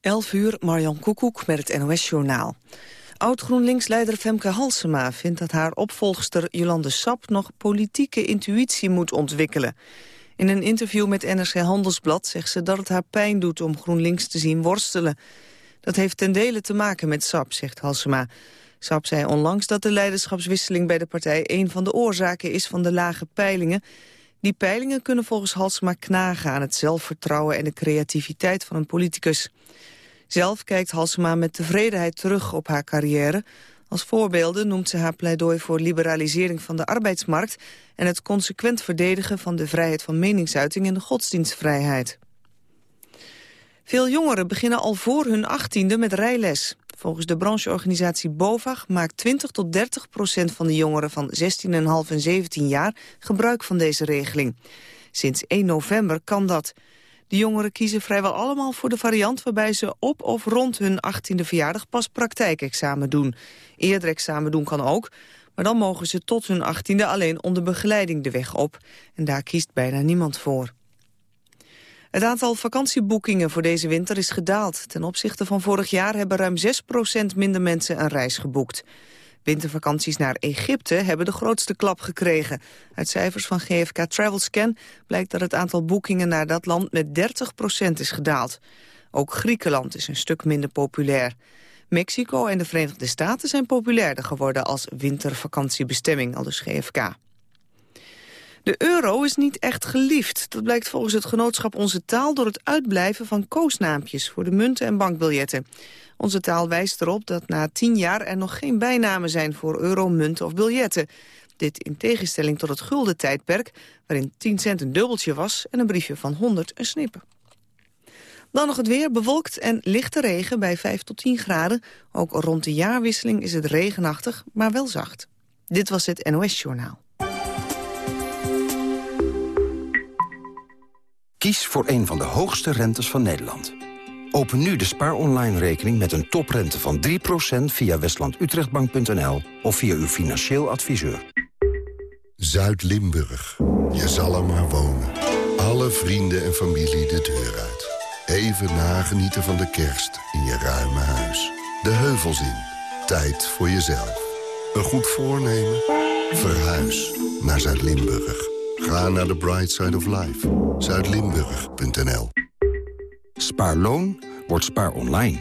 11 uur, Marjan Koekoek met het NOS-journaal. Oud-GroenLinks-leider Femke Halsema vindt dat haar opvolgster Jolande Sap nog politieke intuïtie moet ontwikkelen. In een interview met NRC Handelsblad zegt ze dat het haar pijn doet om GroenLinks te zien worstelen. Dat heeft ten dele te maken met Sap, zegt Halsema. Sap zei onlangs dat de leiderschapswisseling bij de partij een van de oorzaken is van de lage peilingen. Die peilingen kunnen volgens Halsema knagen aan het zelfvertrouwen en de creativiteit van een politicus. Zelf kijkt Halsema met tevredenheid terug op haar carrière. Als voorbeelden noemt ze haar pleidooi voor liberalisering van de arbeidsmarkt... en het consequent verdedigen van de vrijheid van meningsuiting en de godsdienstvrijheid. Veel jongeren beginnen al voor hun achttiende met rijles. Volgens de brancheorganisatie BOVAG maakt 20 tot 30 procent van de jongeren van 16,5 en 17 jaar gebruik van deze regeling. Sinds 1 november kan dat. De jongeren kiezen vrijwel allemaal voor de variant waarbij ze op of rond hun 18e verjaardag pas praktijkexamen doen. Eerder examen doen kan ook, maar dan mogen ze tot hun 18e alleen onder begeleiding de weg op. En daar kiest bijna niemand voor. Het aantal vakantieboekingen voor deze winter is gedaald. Ten opzichte van vorig jaar hebben ruim 6% minder mensen een reis geboekt. Wintervakanties naar Egypte hebben de grootste klap gekregen. Uit cijfers van GFK Travelscan blijkt dat het aantal boekingen naar dat land met 30% is gedaald. Ook Griekenland is een stuk minder populair. Mexico en de Verenigde Staten zijn populairder geworden als wintervakantiebestemming, aldus GFK. De euro is niet echt geliefd. Dat blijkt volgens het genootschap Onze Taal door het uitblijven van koosnaampjes voor de munten en bankbiljetten. Onze taal wijst erop dat na tien jaar er nog geen bijnamen zijn voor euro, munten of biljetten. Dit in tegenstelling tot het gulden tijdperk, waarin 10 cent een dubbeltje was en een briefje van 100 een snippen. Dan nog het weer, bewolkt en lichte regen bij 5 tot 10 graden. Ook rond de jaarwisseling is het regenachtig, maar wel zacht. Dit was het NOS Journaal. Kies voor een van de hoogste rentes van Nederland. Open nu de Spaar Online rekening met een toprente van 3% via westlandutrechtbank.nl of via uw financieel adviseur. Zuid-Limburg. Je zal er maar wonen. Alle vrienden en familie de deur uit. Even nagenieten van de kerst in je ruime huis. De heuvels in. Tijd voor jezelf. Een goed voornemen? Verhuis naar Zuid-Limburg. Ga naar de Bright Side of Life. Zuidlimburg.nl Spaarloon wordt spaar online.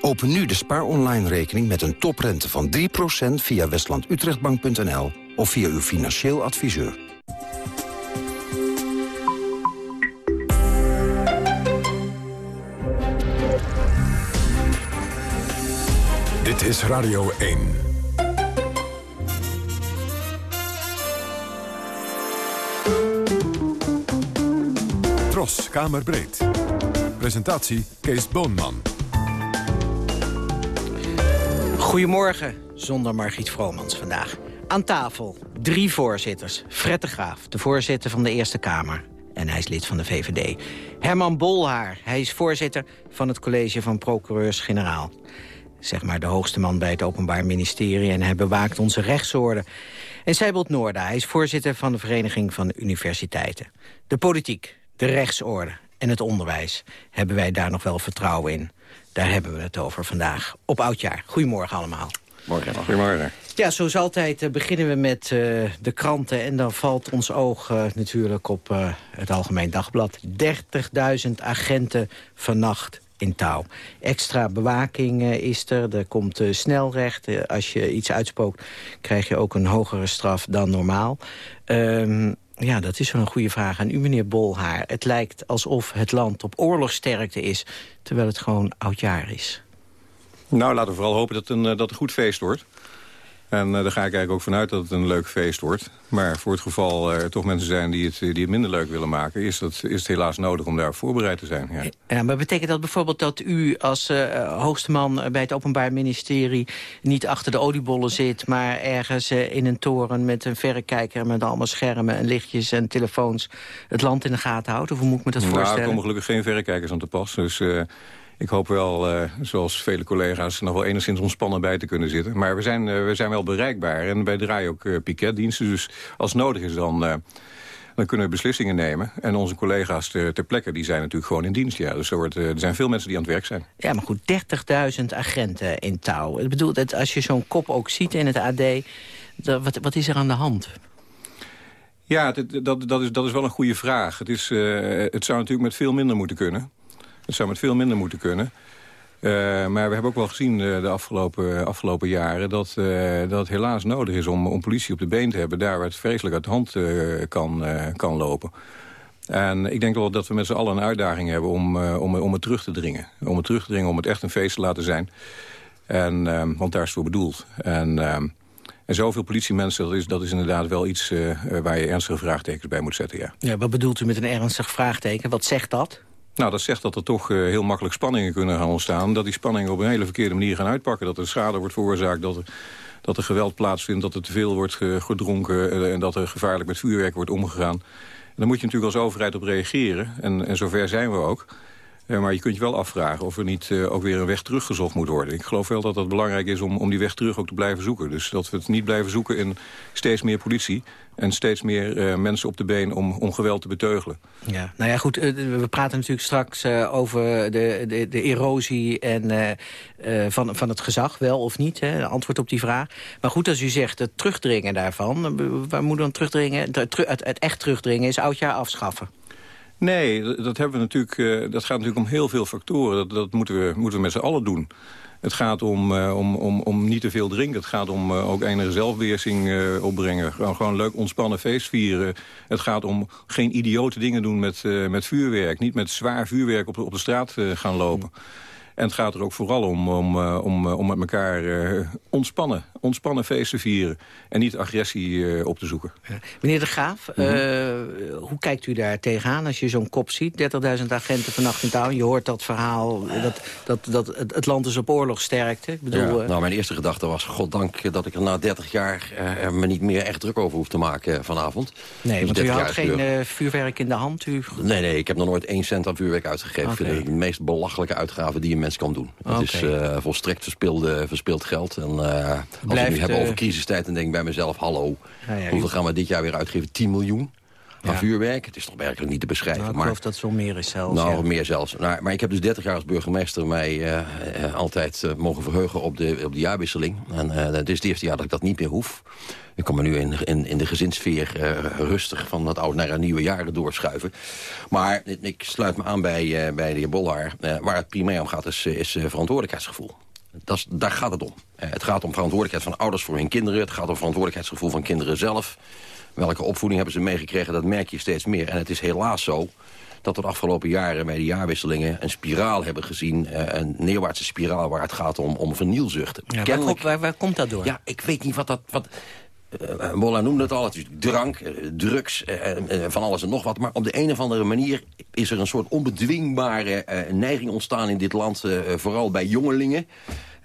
Open nu de spaar online rekening met een toprente van 3% via westlandutrechtbank.nl of via uw financieel adviseur. Dit is Radio 1. Kamerbreed. Presentatie Kees Boonman. Goedemorgen, zonder Margriet Vromans vandaag. Aan tafel drie voorzitters. Fred de Graaf, de voorzitter van de Eerste Kamer. En hij is lid van de VVD. Herman Bolhaar, hij is voorzitter van het college van procureurs-generaal. Zeg maar de hoogste man bij het Openbaar Ministerie... en hij bewaakt onze rechtsorde. En Seibold Noorda, hij is voorzitter van de Vereniging van Universiteiten. De politiek, de rechtsorde en het onderwijs. Hebben wij daar nog wel vertrouwen in? Daar hebben we het over vandaag. Op Oudjaar. Goedemorgen allemaal. Morgen. Goedemorgen. Ja, zoals altijd uh, beginnen we met uh, de kranten. En dan valt ons oog uh, natuurlijk op het Algemeen Dagblad. 30.000 agenten vannacht in touw. Extra bewaking is er, er komt snelrecht. als je iets uitspookt, krijg je ook een hogere straf dan normaal. Um, ja, dat is wel een goede vraag aan u, meneer Bolhaar. Het lijkt alsof het land op oorlogsterkte is... terwijl het gewoon oudjaar is. Nou, laten we vooral hopen dat een, eh, dat een goed feest wordt. En uh, daar ga ik eigenlijk ook vanuit dat het een leuk feest wordt. Maar voor het geval er toch mensen zijn die het, die het minder leuk willen maken... Is, dat, is het helaas nodig om daar voorbereid te zijn. Ja. ja maar betekent dat bijvoorbeeld dat u als uh, hoogste man bij het Openbaar Ministerie... niet achter de oliebollen zit, maar ergens uh, in een toren met een verrekijker... met allemaal schermen en lichtjes en telefoons het land in de gaten houdt? Of hoe moet ik me dat voorstellen? Nou, er komen gelukkig geen verrekijkers aan te pas. Dus ik hoop wel, uh, zoals vele collega's, nog wel enigszins ontspannen bij te kunnen zitten. Maar we zijn, uh, we zijn wel bereikbaar en wij draaien ook uh, piketdiensten. Dus als nodig is dan Dan kunnen we beslissingen nemen. En onze collega's ter, ter plekke die zijn natuurlijk gewoon in dienst. Ja. Dus er, wordt, er zijn veel mensen die aan het werk zijn. Ja, maar goed, 30.000 agenten in touw. Ik bedoel, dat als je zo'n kop ook ziet in het AD... Dat, wat, wat is er aan de hand? Ja, dat, dat, dat, is, dat is wel een goede vraag. Het, is, het zou natuurlijk met veel minder moeten kunnen. Het zou met veel minder moeten kunnen. Uh, maar we hebben ook wel gezien uh, de afgelopen, afgelopen jaren... Dat, dat het helaas nodig is om, om politie op de been te hebben... daar waar het vreselijk uit de hand kan, kan lopen. En ik denk wel dat we met z'n allen een uitdaging hebben om, om, om het terug te dringen. Om het terug te dringen, om het echt een feest te laten zijn. En, want daar is het voor bedoeld. En... En zoveel politiemensen, dat is, dat is inderdaad wel iets waar je ernstige vraagtekens bij moet zetten, ja. ja. Wat bedoelt u met een ernstig vraagteken? Wat zegt dat? Nou, dat zegt dat er toch uh, heel makkelijk spanningen kunnen gaan ontstaan. Dat die spanningen op een hele verkeerde manier gaan uitpakken. Dat er schade wordt veroorzaakt, dat er, dat er geweld plaatsvindt... dat er te veel wordt gedronken en dat er gevaarlijk met vuurwerk wordt omgegaan. En daar moet je natuurlijk als overheid op reageren. En, en zover zijn we ook. Maar je kunt je wel afvragen of er niet uh, ook weer een weg teruggezocht moet worden. Ik geloof wel dat het belangrijk is om, om die weg terug ook te blijven zoeken. Dus dat we het niet blijven zoeken in steeds meer politie... en steeds meer uh, mensen op de been om, om geweld te beteugelen. Ja, nou ja, goed, we praten natuurlijk straks over de, de, de erosie en, van, van het gezag, wel of niet. Hè, antwoord op die vraag. Maar goed, als u zegt het terugdringen daarvan... waar moet dan terugdringen? Het, het echt terugdringen is oudjaar afschaffen. Nee, dat, hebben we natuurlijk, uh, dat gaat natuurlijk om heel veel factoren. Dat, dat moeten, we, moeten we met z'n allen doen. Het gaat om, uh, om, om, om niet te veel drinken. Het gaat om uh, ook enige zelfbeheersing opbrengen. Gewoon, gewoon leuk ontspannen feest vieren. Het gaat om geen idiote dingen doen met, met vuurwerk. Niet met zwaar vuurwerk op de, op de straat gaan lopen. En het gaat er ook vooral om, om, eh, om, eh, om met elkaar uh, ontspannen, ontspannen feesten vieren. En niet agressie uh, op te zoeken. Ja. Meneer De Graaf, mm -hmm. hoe kijkt u daar tegenaan als je zo'n kop ziet? 30.000 agenten vannacht in touw. Je hoort dat verhaal dat, dat, dat het land is op oorlogsterkte. Ik bedoel, ja, nou, mijn eerste gedachte was, goddank dat ik er na 30 jaar me niet meer echt druk over hoef te maken vanavond. Nee, dus want u had geen vuurwerk in de hand? U... Nee, nee, ik heb nog nooit één cent aan vuurwerk uitgegeven. Okay. De meest belachelijke uitgaven die je mens kan doen. Het is uh, volstrekt verspilde, verspild geld. En uh, als we het nu hebben over crisistijd, dan denk ik bij mezelf... hallo, ja, ja, hoeveel gaan we dit jaar weer uitgeven? 10 miljoen? Aan ja. vuurwerk. Het is toch werkelijk niet te beschrijven. Nou, ik geloof dat zo meer is zelfs. Nou, meer zelfs. Nou, maar ik heb dus 30 jaar als burgemeester mij uh, uh, altijd uh, mogen verheugen op de, op de jaarwisseling. En het is het eerste jaar dat ik dat niet meer hoef. Ik kan me nu in, in, in de gezinssfeer rustig van het oude naar een nieuwe jaren doorschuiven. Maar ik sluit me aan bij, bij de heer Bollaar. waar het primair om gaat is, is verantwoordelijkheidsgevoel. Dat is, daar gaat het om. het gaat om verantwoordelijkheid van ouders voor hun kinderen. Het gaat om verantwoordelijkheidsgevoel van kinderen zelf. Welke opvoeding hebben ze meegekregen, dat merk je steeds meer. En het is helaas zo dat we de afgelopen jaren bij de jaarwisselingen... een spiraal hebben gezien, een neerwaartse spiraal... waar het gaat om, om vernielzuchten. Ja, Kennelijk, waar, waar, komt dat door? Ja, ik weet niet wat dat... Wat, uh, Molla noemde het al, het is drank, uh, drugs, uh, van alles en nog wat. Maar op de een of andere manier is er een soort onbedwingbare neiging ontstaan in dit land. vooral bij jongelingen.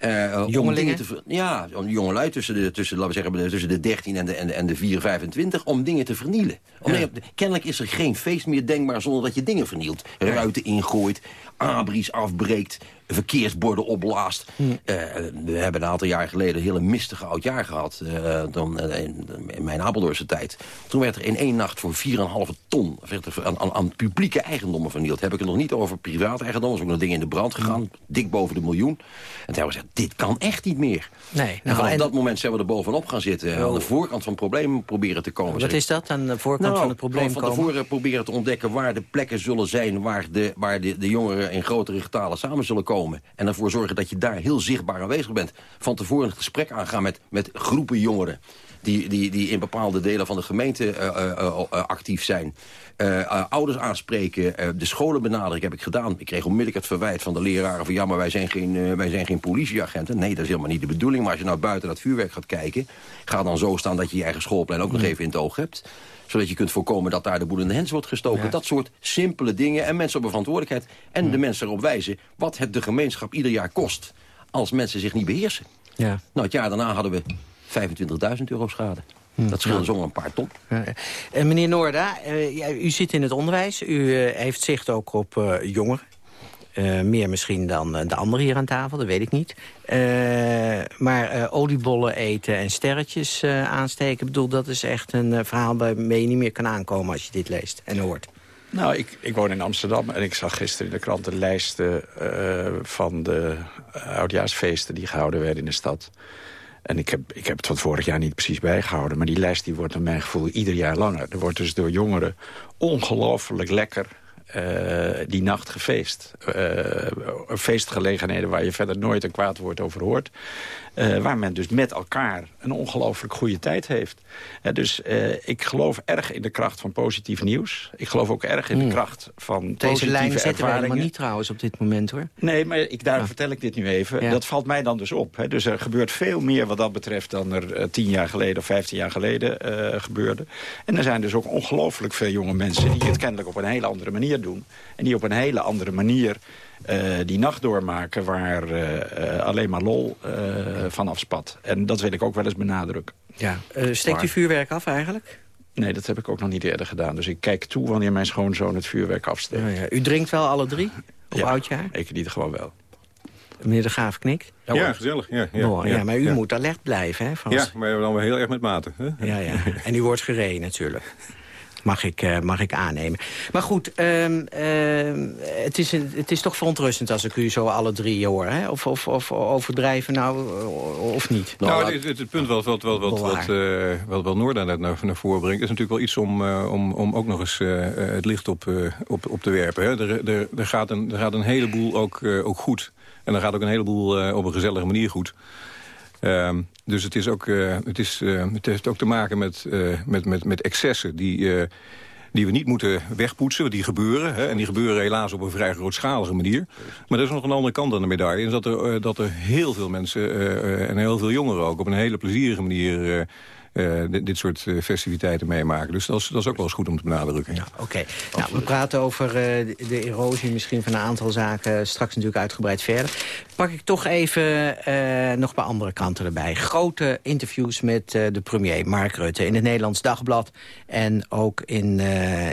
Uh, Jongelingen? Te, ja, jongelui tussen de, tussen, laten we zeggen, tussen de 13 en de, en de, en de 4, 25, om dingen te vernielen. Om, ja. kennelijk is er geen feest meer denkbaar zonder dat je dingen vernielt. Ruiten ingooit, abris afbreekt, verkeersborden opblaast. Hm. Uh, we hebben een aantal jaar geleden een hele mistige oud jaar gehad. Uh, dan, uh, in, in, mijn Apeldoornse tijd. Toen werd er in één nacht voor 4,5 ton aan, aan, aan, publieke eigendommen vernield. Heb ik het nog niet over private eigendommen. Er ook nog dingen in de brand gegaan. Hm. Dik boven de miljoen. En toen hebben we gezegd, dit kan echt niet meer. Nee, nou, en vanaf en... dat moment zijn we er bovenop gaan zitten. Oh. Aan de voorkant van het probleem proberen te komen. Wat is dat, aan de voorkant nou, van het probleem van komen? Van tevoren proberen te ontdekken waar de plekken zullen zijn... waar de, waar de, de jongeren in grotere getalen samen zullen komen. En ervoor zorgen dat je daar heel zichtbaar aanwezig bent. Van tevoren een gesprek aangaan met, met groepen jongeren. Die, die, die in bepaalde delen van de gemeente uh, uh, uh, actief zijn. ouders aanspreken, de scholen benaderen, heb ik gedaan. Ik kreeg onmiddellijk het verwijt van de leraren van... ja, maar wij zijn, geen, wij zijn geen politieagenten. Nee, dat is helemaal niet de bedoeling. Maar als je nou buiten dat vuurwerk gaat kijken... ga dan zo staan dat je je eigen schoolplein ook nog even in het oog hebt zodat je kunt voorkomen dat daar de boel in de hens wordt gestoken. Ja. Dat soort simpele dingen. En mensen op een verantwoordelijkheid. En ja. de mensen erop wijzen wat het de gemeenschap ieder jaar kost. Als mensen zich niet beheersen. Ja. Nou, het jaar daarna hadden we 25.000 euro schade. Dat scheelde zomaar een paar ton. Ja. En meneer Noorda, uh, u zit in het onderwijs. U uh, heeft zicht ook op uh, jongeren. meer misschien dan de anderen hier aan tafel, dat weet ik niet. maar oliebollen eten en sterretjes aansteken... Ik bedoel, dat is echt een verhaal waarmee je niet meer kan aankomen... als je dit leest en hoort. Nou, ik, ik woon in Amsterdam en ik zag gisteren in de krant de lijsten van de oudjaarsfeesten die gehouden werden in de stad. En ik heb, ik heb het van vorig jaar niet precies bijgehouden... maar die lijst die wordt naar mijn gevoel ieder jaar langer. Er wordt dus door jongeren ongelooflijk lekker uh, die nacht gefeest. Uh, feestgelegenheden waar je verder nooit een kwaad woord over hoort. Uh, waar men dus met elkaar een ongelooflijk goede tijd heeft. dus ik geloof erg in de kracht van positief nieuws. Ik geloof ook erg in de hmm. kracht van Deze positieve lijn zetten we helemaal niet trouwens op dit moment hoor. Nee, maar ik, daar vertel ik dit nu even. Dat valt mij dan dus op. Hè. Dus er gebeurt veel meer wat dat betreft dan er tien jaar geleden of vijftien jaar geleden gebeurde. En er zijn dus ook ongelooflijk veel jonge mensen die het kennelijk op een hele andere manier doen. En die op een hele andere manier uh, die nacht doormaken... waar uh, alleen maar lol van afspat. En dat wil ik ook wel eens benadrukken. Ja. steekt u vuurwerk af eigenlijk? Nee, dat heb ik ook nog niet eerder gedaan. Dus ik kijk toe wanneer mijn schoonzoon het vuurwerk afsteekt. ja. U drinkt wel alle drie op ja, oudjaar? ik niet gewoon wel. Meneer De Graaf knikt. Ja, gezellig. Ja, ja, ja, maar u moet alert blijven. Hè, Ja, maar dan wel heel erg met mate. Hè? Ja, ja. En u wordt gereden natuurlijk mag ik, uh, mag ik aannemen. Maar goed, um, het, is een, het is toch verontrustend als ik u zo alle drie hoor. Hè? Of, of, of overdrijven nou, of niet? Nou, het, het, punt wat, wat, wat, wat, wat, uh, wat, wat Noorda net naar, naar voren brengt... is natuurlijk wel iets om, uh, om, om ook nog eens het licht op, op, op te werpen. Hè? Er, er, er, gaat een, er gaat een heleboel ook, ook goed. En er gaat ook een heleboel op een gezellige manier goed. Um, dus het, is ook, uh, het, is, uh, het heeft ook te maken met, uh, met, met, met excessen die, die we niet moeten wegpoetsen. Die gebeuren. Hè, en die gebeuren helaas op een vrij grootschalige manier. Maar er is nog een andere kant aan de medaille. Is dat er, dat er heel veel mensen en heel veel jongeren ook op een hele plezierige manier uh, dit, soort uh, festiviteiten meemaken. Dus dat is, dat is ook wel eens goed om te benadrukken. Ja, Oké, nou, we praten over uh, de erosie misschien van een aantal zaken straks natuurlijk uitgebreid verder. Pak ik toch even nog een paar andere kanten erbij. Grote interviews met de premier Mark Rutte in het Nederlands Dagblad en ook in,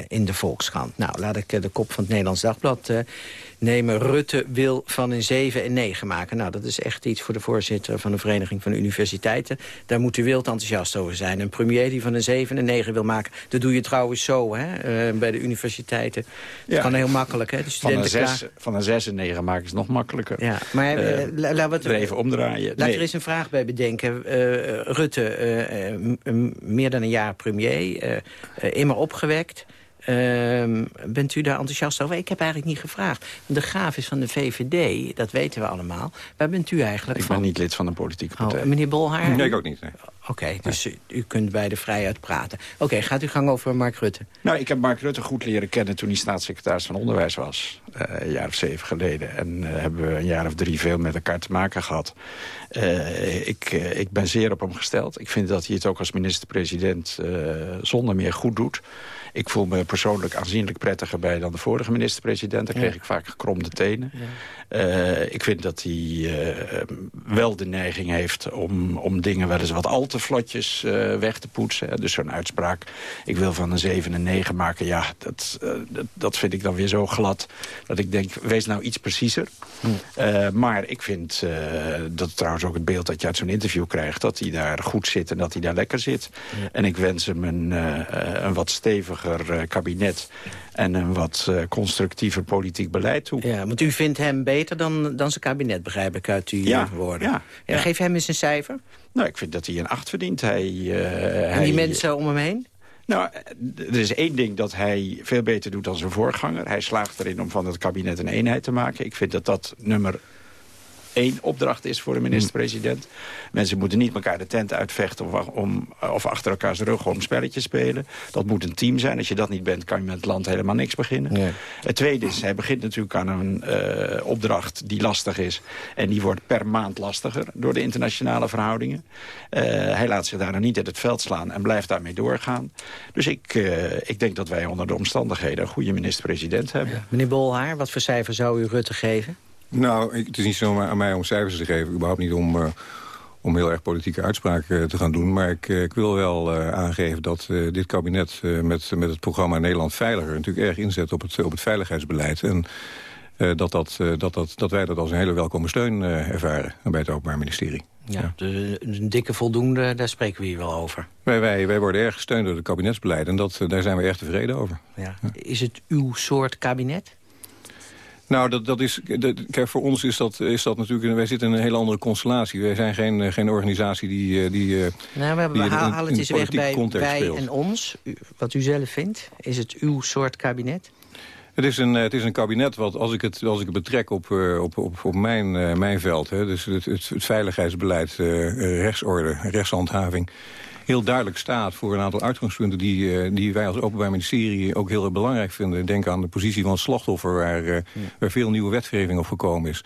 in de Volkskrant. Nou, laat ik de kop van het Nederlands Dagblad nemen. Rutte wil van een 7 en 9 maken. Nou, dat is echt iets voor de voorzitter van de Vereniging van Universiteiten. Daar moet u wild enthousiast over zijn. Een premier die van een 7 en 9 wil maken. Dat doe je trouwens zo hè, uh, bij de universiteiten. Dat ja. kan heel makkelijk. Hè? De studenten van, een 6, van een 6 en 9 maken is nog makkelijker. Ja, maar uh, uh, laten we even omdraaien. Laat nee. er eens een vraag bij bedenken. Rutte, meer dan een jaar premier, immer opgewekt... Uh, bent u daar enthousiast over? Ik heb eigenlijk niet gevraagd. De graaf is van de VVD, dat weten we allemaal. Waar bent u eigenlijk ik van? Ik ben niet lid van een politieke oh, partij. Oh, meneer Bolhaar? Nee, ik ook niet. Nee. Oké, dus u, u, kunt bij de vrijheid praten. Oké, gaat u gang over Mark Rutte. Nou, ik heb Mark Rutte goed leren kennen toen hij staatssecretaris van Onderwijs was. Uh, een jaar of zeven geleden. En uh, hebben we een jaar of drie veel met elkaar te maken gehad. Uh, ik, ik ben zeer op hem gesteld. Ik vind dat hij het ook als minister-president zonder meer goed doet. Ik voel me persoonlijk aanzienlijk prettiger bij dan de vorige minister-president. Daar kreeg ik vaak gekromde tenen. Ik vind dat hij wel de neiging heeft om, om dingen wel eens wat al te vlotjes uh, weg te poetsen. Dus zo'n uitspraak, ik wil van een 7 en 9 maken. Ja, dat, dat, dat, vind ik dan weer zo glad dat ik denk, wees nou iets preciezer. Hm. maar ik vind, dat trouwens ook het beeld dat je uit zo'n interview krijgt... dat hij daar goed zit en dat hij daar lekker zit. En ik wens hem een, een wat steviger kabinet en een wat constructiever politiek beleid toe. Ja, want u vindt hem beter dan, dan zijn kabinet, begrijp ik uit uw ja, woorden. Ja, ja. Geef hem eens een cijfer. Nou, ik vind dat hij een acht verdient. Hij, uh, en die mensen om hem heen? Nou, er is één ding dat hij veel beter doet dan zijn voorganger. Hij slaagt erin om van het kabinet een eenheid te maken. Ik vind dat dat nummer één opdracht is voor de minister-president. Mensen moeten niet elkaar de tent uitvechten of, om, of achter elkaars rug om spelletjes spelen. Dat moet een team zijn. Als je dat niet bent, kan je met het land helemaal niks beginnen. Nee. Het tweede is, hij begint natuurlijk aan een uh, opdracht die lastig is. En die wordt per maand lastiger door de internationale verhoudingen. Uh, hij laat zich daar nog niet uit het veld slaan en blijft daarmee doorgaan. Dus ik, uh, ik denk dat wij onder de omstandigheden een goede minister-president hebben. Ja. Meneer Bolhaar, wat voor cijfer zou u Rutte geven? Nou, het is niet zomaar aan mij om cijfers te geven. Überhaupt niet om, uh, om heel erg politieke uitspraken uh, te gaan doen. Maar ik, uh, ik wil wel aangeven dat dit kabinet met, met het programma Nederland Veiliger... natuurlijk erg inzet op het, op het veiligheidsbeleid. En dat, dat, dat, dat, dat wij dat als een hele welkome steun ervaren bij het Openbaar Ministerie. Ja, Dus een dikke voldoende, daar spreken we hier wel over. Wij, wij, wij worden erg gesteund door het kabinetsbeleid en dat, daar zijn we erg tevreden over. Ja. Is het uw soort kabinet? Nou, dat, dat is, kijk, voor ons is dat, is dat natuurlijk... Wij zitten in een hele andere constellatie. Wij zijn geen, geen organisatie die... die nou, we, hebben, halen het eens weg bij wij en ons. wat u zelf vindt. Is het uw soort kabinet? Het is een, het is een kabinet wat, als ik het, als ik het betrek op, op, op, op mijn, mijn veld... Hè, dus het, het, het veiligheidsbeleid, rechtsorde, rechtshandhaving heel duidelijk staat voor een aantal uitgangspunten... die, uh, die wij als Openbaar Ministerie ook heel belangrijk vinden. Denk aan de positie van het slachtoffer, waar, uh, waar veel nieuwe wetgeving op gekomen is.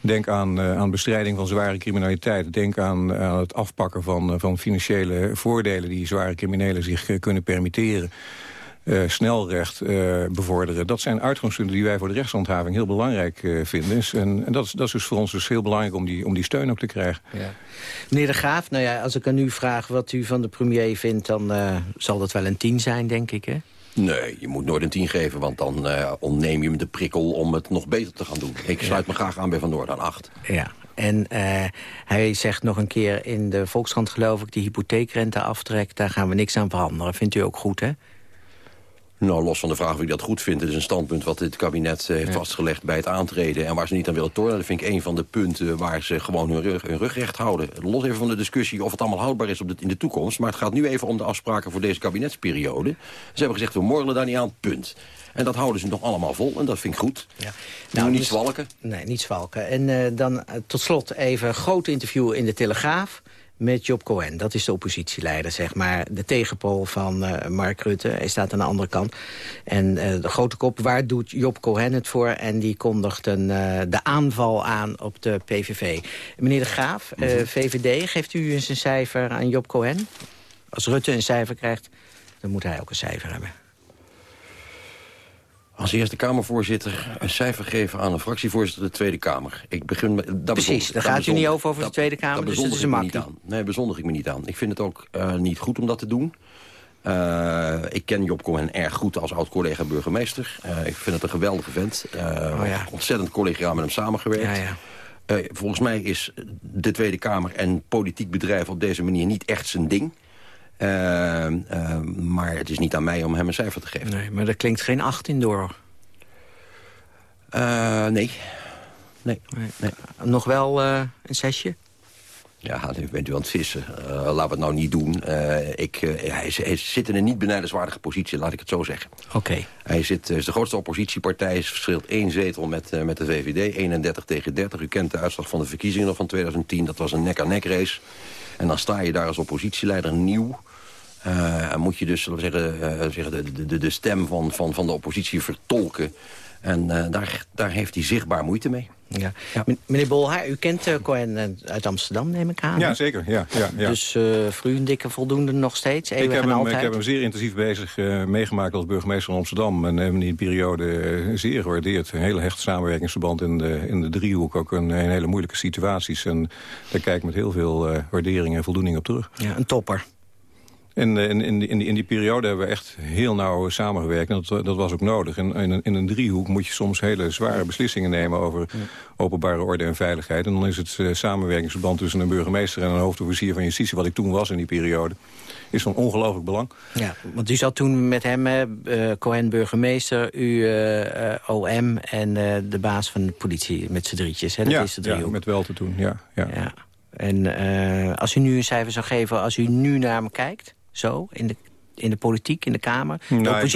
Denk aan, uh, aan bestrijding van zware criminaliteit. Denk aan, aan het afpakken van, van financiële voordelen... die zware criminelen zich kunnen permitteren uh, snelrecht uh, bevorderen. Dat zijn uitgangspunten die wij voor de rechtshandhaving heel belangrijk uh, vinden. En, en dat, is, dat is dus voor ons dus heel belangrijk om die, om die steun ook te krijgen. Ja. Meneer De Graaf, nou ja, als ik aan u vraag wat u van de premier vindt... dan zal dat wel een tien zijn, denk ik, hè? Nee, je moet nooit een tien geven, want dan uh, ontneem je hem de prikkel om het nog beter te gaan doen. Ik sluit ja. me graag aan bij Van Noord aan acht. Ja, en uh, hij zegt nog een keer in de Volkskrant, geloof ik... die hypotheekrente aftrekt, daar gaan we niks aan veranderen. Vindt u ook goed, hè? Nou, los van de vraag of ik dat goed vind. Het is een standpunt wat dit kabinet uh, heeft ja. vastgelegd bij het aantreden. En waar ze niet aan willen tornen. Dat vind ik een van de punten waar ze gewoon hun rug, hun rug recht houden. Los even van de discussie of het allemaal houdbaar is op de, in de toekomst. Maar het gaat nu even om de afspraken voor deze kabinetsperiode. Ze hebben gezegd, we morgelen daar niet aan, punt. En dat houden ze nog allemaal vol en dat vind ik goed. Ja. Nou, niet dus, zwalken. Nee, niet zwalken. En uh, dan uh, tot slot even een groot interview in de Telegraaf met Job Cohen. Dat is de oppositieleider, zeg maar. De tegenpol van uh, Mark Rutte. Hij staat aan de andere kant. En uh, de grote kop, waar doet Job Cohen het voor? En die kondigt een, uh, de aanval aan op de PVV. Meneer de Graaf, -hmm. VVD, geeft u eens een cijfer aan Job Cohen? Als Rutte een cijfer krijgt, dan moet hij ook een cijfer hebben als Eerste Kamervoorzitter een cijfer geven aan een fractievoorzitter de Tweede Kamer. Ik begin met, dat Precies, daar gaat u niet over over de Tweede Kamer, dus dat is een makkelijk. Nee, bezondig ik me niet aan. Ik vind het ook uh, niet goed om dat te doen. Uh, ik ken Job Cohen erg goed als oud-collega burgemeester. Uh, ik vind het een geweldige vent. Oh, ja. Ontzettend collegiaal met hem samengewerkt. Ja, ja. volgens mij is de Tweede Kamer en politiek bedrijf op deze manier niet echt zijn ding. Uh, uh, maar het is niet aan mij om hem een cijfer te geven. Nee, maar er klinkt geen 18 door. Uh, nee. Nee. nee. Nog wel een zesje? Ja, nu bent u aan het vissen. laten we het nou niet doen. ik, hij, hij, zit in een niet benijdenswaardige positie, laat ik het zo zeggen. Oké. Okay. Hij zit, is de grootste oppositiepartij, verschilt één zetel met, met de VVD, 31 tegen 30. U kent de uitslag van de verkiezingen nog van 2010. Dat was een nek-aan-nek -nek race. En dan sta je daar als oppositieleider nieuw. Uh, en moet je dus zeggen, uh, zeggen de, de, de stem van, van, van de oppositie vertolken. En uh, daar, daar heeft hij zichtbaar moeite mee. Ja. ja. Meneer Bolhaar, u kent uh, Cohen uit Amsterdam, neem ik aan. Ja, zeker. Ja, ja, ja. Dus uh, voor u een dikke voldoende nog steeds? Ik heb, hem, ik heb hem zeer intensief bezig uh, meegemaakt als burgemeester van Amsterdam. En hebben die periode zeer gewaardeerd. Een hele hechte samenwerkingsverband in de, in de driehoek. Ook een, een hele moeilijke situaties. En daar kijk ik met heel veel waardering en voldoening op terug. Ja, een topper. En in, in, die, in, die, in die periode hebben we echt heel nauw samengewerkt. En dat, dat was ook nodig. En in, in een driehoek moet je soms hele zware beslissingen nemen... over openbare orde en veiligheid. En dan is het uh, samenwerkingsverband tussen een burgemeester... en een hoofdofficier van justitie, wat ik toen was in die periode... is van ongelooflijk belang. Ja, want u zat toen met hem, uh, Cohen burgemeester... u uh, OM en de baas van de politie met z'n drietjes. Hè? Dat ja, is de driehoek. ja, met wel te doen, ja. ja. ja. En als u nu een cijfer zou geven, als u nu naar hem kijkt zo in de, in de politiek, in de Kamer? De nou,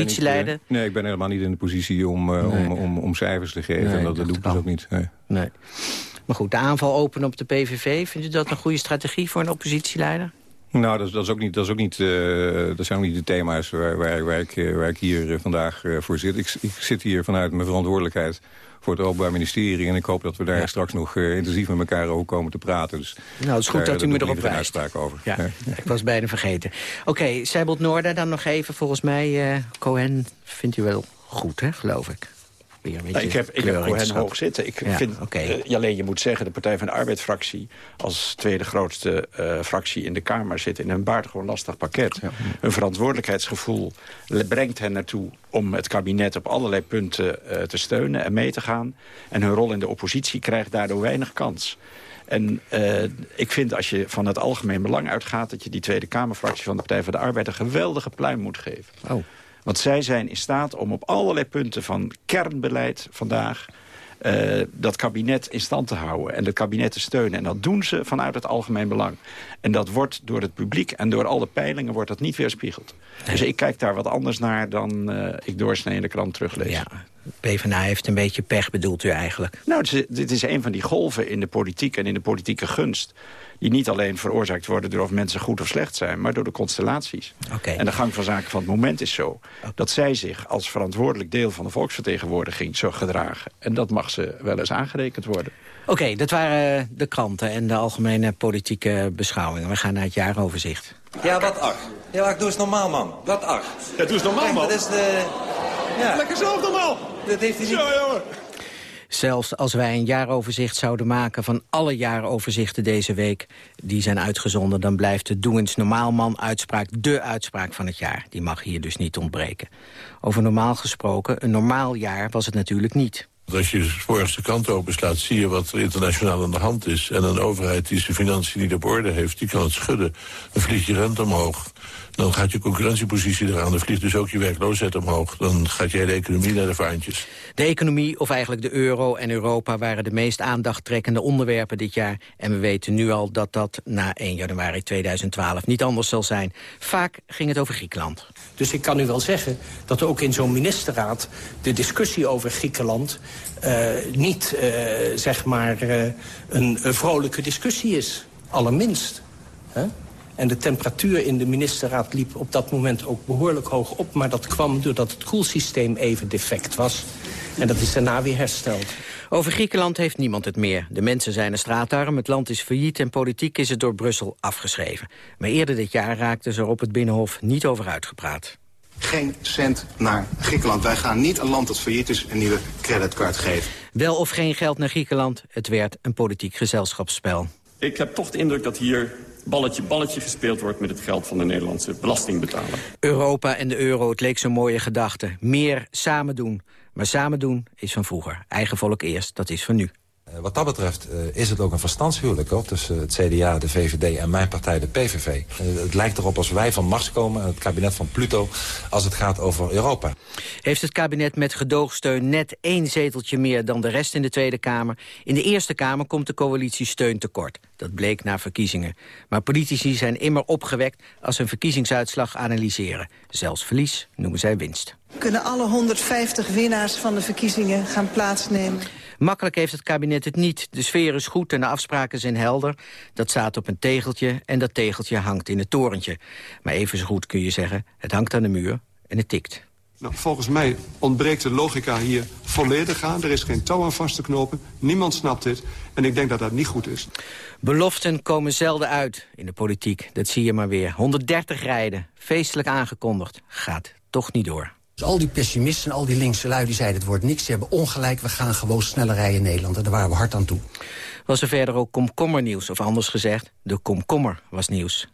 nee, ik ben helemaal niet in de positie om, uh, nee. om, om, om, cijfers te geven. Nee, dat, dat doe ik dus ook niet. Nee. nee. Maar goed, de aanval open op de PVV... vindt u dat een goede strategie voor een oppositieleider? Nou, dat, dat, is ook niet, dat, is ook niet, uh, dat zijn ook niet de thema's waar, waar, waar, ik, waar ik hier vandaag voor zit. Ik, ik zit hier vanuit mijn verantwoordelijkheid voor het Openbaar Ministerie. En ik hoop dat we daar ja. straks nog uh, intensief met elkaar over komen te praten. Dus nou, het is goed daar, dat u me erop wijst. over. Ja, ik was bijna vergeten. Oké, okay, Seibold Noorda dan nog even. Volgens mij, uh, Cohen vindt u wel goed, hè, geloof ik. Weer een Nou, ik heb, ik heb hen hoog zitten. Ik Ja, vind, eh, alleen je moet zeggen, de Partij van de Arbeid-fractie... als tweede grootste eh, fractie in de Kamer zit in een buitengewoon lastig pakket. Hun verantwoordelijkheidsgevoel brengt hen naartoe om het kabinet op allerlei punten eh, te steunen en mee te gaan. En hun rol in de oppositie krijgt daardoor weinig kans. En ik vind als je van het algemeen belang uitgaat... dat je die Tweede Kamerfractie van de Partij van de Arbeid... een geweldige pluim moet geven. Oh. Want zij zijn in staat om op allerlei punten van kernbeleid vandaag... eh, dat kabinet in stand te houden en het kabinet te steunen. En dat doen ze vanuit het algemeen belang. En dat wordt door het publiek en door alle peilingen wordt dat niet weerspiegeld. Dus ik kijk daar wat anders naar dan eh, ik doorsnee in de krant teruglees. Ja, PvdA heeft een beetje pech, bedoelt u eigenlijk. Nou, is, dit is een van die golven in de politiek en in de politieke gunst... die niet alleen veroorzaakt worden door of mensen goed of slecht zijn... maar door de constellaties. Oké. En de gang van zaken van het moment is zo... dat zij zich als verantwoordelijk deel van de volksvertegenwoordiging zo gedragen. En dat mag ze wel eens aangerekend worden. Oké, dat waren de kranten en de algemene politieke beschouwingen. We gaan naar het jaaroverzicht. Ja, wat ach. Ja, ach, doe eens normaal, man. Wat ach. Ja, doe eens normaal, Kijk, man. dat is de... Ja, Lekker zelf normaal. dat heeft hij niet... Zo, jongen. Zelfs als wij een jaaroverzicht zouden maken van alle jaaroverzichten deze week... die zijn uitgezonden, dan blijft de Doe eens normaal man uitspraak de uitspraak van het jaar. Die mag hier dus niet ontbreken. Over normaal gesproken, een normaal jaar was het natuurlijk niet. Als je de krant openslaat, zie je wat er internationaal aan de hand is. En een overheid die zijn financiën niet op orde heeft, die kan het schudden. Dan vliegt je rente omhoog. Dan gaat je concurrentiepositie eraan. Dan vliegt dus ook je werkloosheid omhoog. Dan gaat je hele economie naar de vaantjes. De economie, of eigenlijk de euro en Europa... waren de meest aandachttrekkende onderwerpen dit jaar. En we weten nu al dat dat na 1 januari 2012 niet anders zal zijn. Vaak ging het over Griekenland. Dus ik kan u wel zeggen dat ook in zo'n ministerraad... de discussie over Griekenland eh, niet eh, zeg maar eh, een, een vrolijke discussie is. Allerminst. Hè? En de temperatuur in de ministerraad liep op dat moment ook behoorlijk hoog op. Maar dat kwam doordat het koelsysteem even defect was. En dat is daarna weer hersteld. Over Griekenland heeft niemand het meer. De mensen zijn een straatarm, het land is failliet... en politiek is het door Brussel afgeschreven. Maar eerder dit jaar raakten ze er op het Binnenhof niet over uitgepraat. Geen cent naar Griekenland. Wij gaan niet een land dat failliet is een nieuwe creditcard geven. Wel of geen geld naar Griekenland, het werd een politiek gezelschapsspel. Ik heb toch de indruk dat hier balletje balletje gespeeld wordt... met het geld van de Nederlandse belastingbetaler. Europa en de euro, het leek zo'n mooie gedachte. Meer samen doen. Maar samen doen is van vroeger. Eigen volk eerst, dat is van nu. Eh, Wat dat betreft eh, is het ook een verstandshuwelijk hoor, tussen het CDA, de VVD en mijn partij, de PVV. Eh, het lijkt erop als wij van Mars komen, het kabinet van Pluto, als het gaat over Europa. Heeft het kabinet met gedoogsteun net één zeteltje meer dan de rest in de Tweede Kamer? In de Eerste Kamer komt de coalitie steun tekort. Dat bleek na verkiezingen. Maar politici zijn immer opgewekt als ze een verkiezingsuitslag analyseren. Zelfs verlies noemen zij winst. Kunnen alle 150 winnaars van de verkiezingen gaan plaatsnemen? Makkelijk heeft het kabinet het niet. De sfeer is goed en de afspraken zijn helder. Dat staat op een tegeltje en dat tegeltje hangt in het torentje. Maar even zo goed kun je zeggen, het hangt aan de muur en het tikt. Nou, volgens mij ontbreekt de logica hier volledig aan. Er is geen touw aan vast te knopen. Niemand snapt dit. En ik denk dat dat niet goed is. Beloften komen zelden uit in de politiek. Dat zie je maar weer. 130 rijden, feestelijk aangekondigd. Gaat toch niet door. Dus al die pessimisten, al die linkse lui, die zeiden het wordt niks. Ze hebben ongelijk, we gaan gewoon sneller rijden in Nederland. En daar waren we hard aan toe. Was er verder ook komkommernieuws, of anders gezegd, de komkommer was nieuws.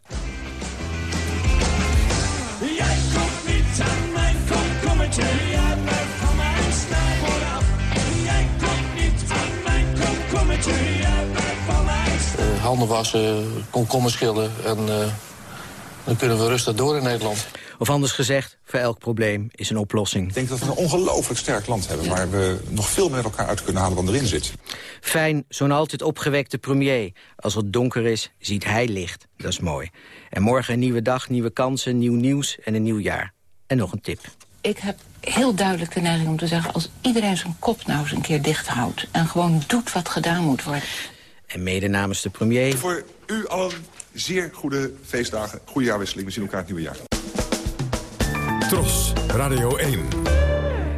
Jij komt niet aan mijn komkommertje, jij blijft van af. Jij komt niet aan mijn komkommertje, jij blijft van mijn Uh, handen wassen, komkommer schillen en uh, dan kunnen we rustig door in Nederland. Of anders gezegd, voor elk probleem is een oplossing. Ik denk dat we een ongelooflijk sterk land hebben... waar we nog veel meer elkaar uit kunnen halen dan erin zit. Fijn, zo'n altijd opgewekte premier. Als het donker is, ziet hij licht. Dat is mooi. En morgen een nieuwe dag, nieuwe kansen, nieuw nieuws en een nieuw jaar. En nog een tip. Ik heb heel duidelijk de neiging om te zeggen... als iedereen zijn kop nou eens een keer dicht houdt... en gewoon doet wat gedaan moet worden. En mede namens de premier... Voor u allen zeer goede feestdagen, goede jaarwisseling. We zien elkaar het nieuwe jaar. Tros, Radio 1.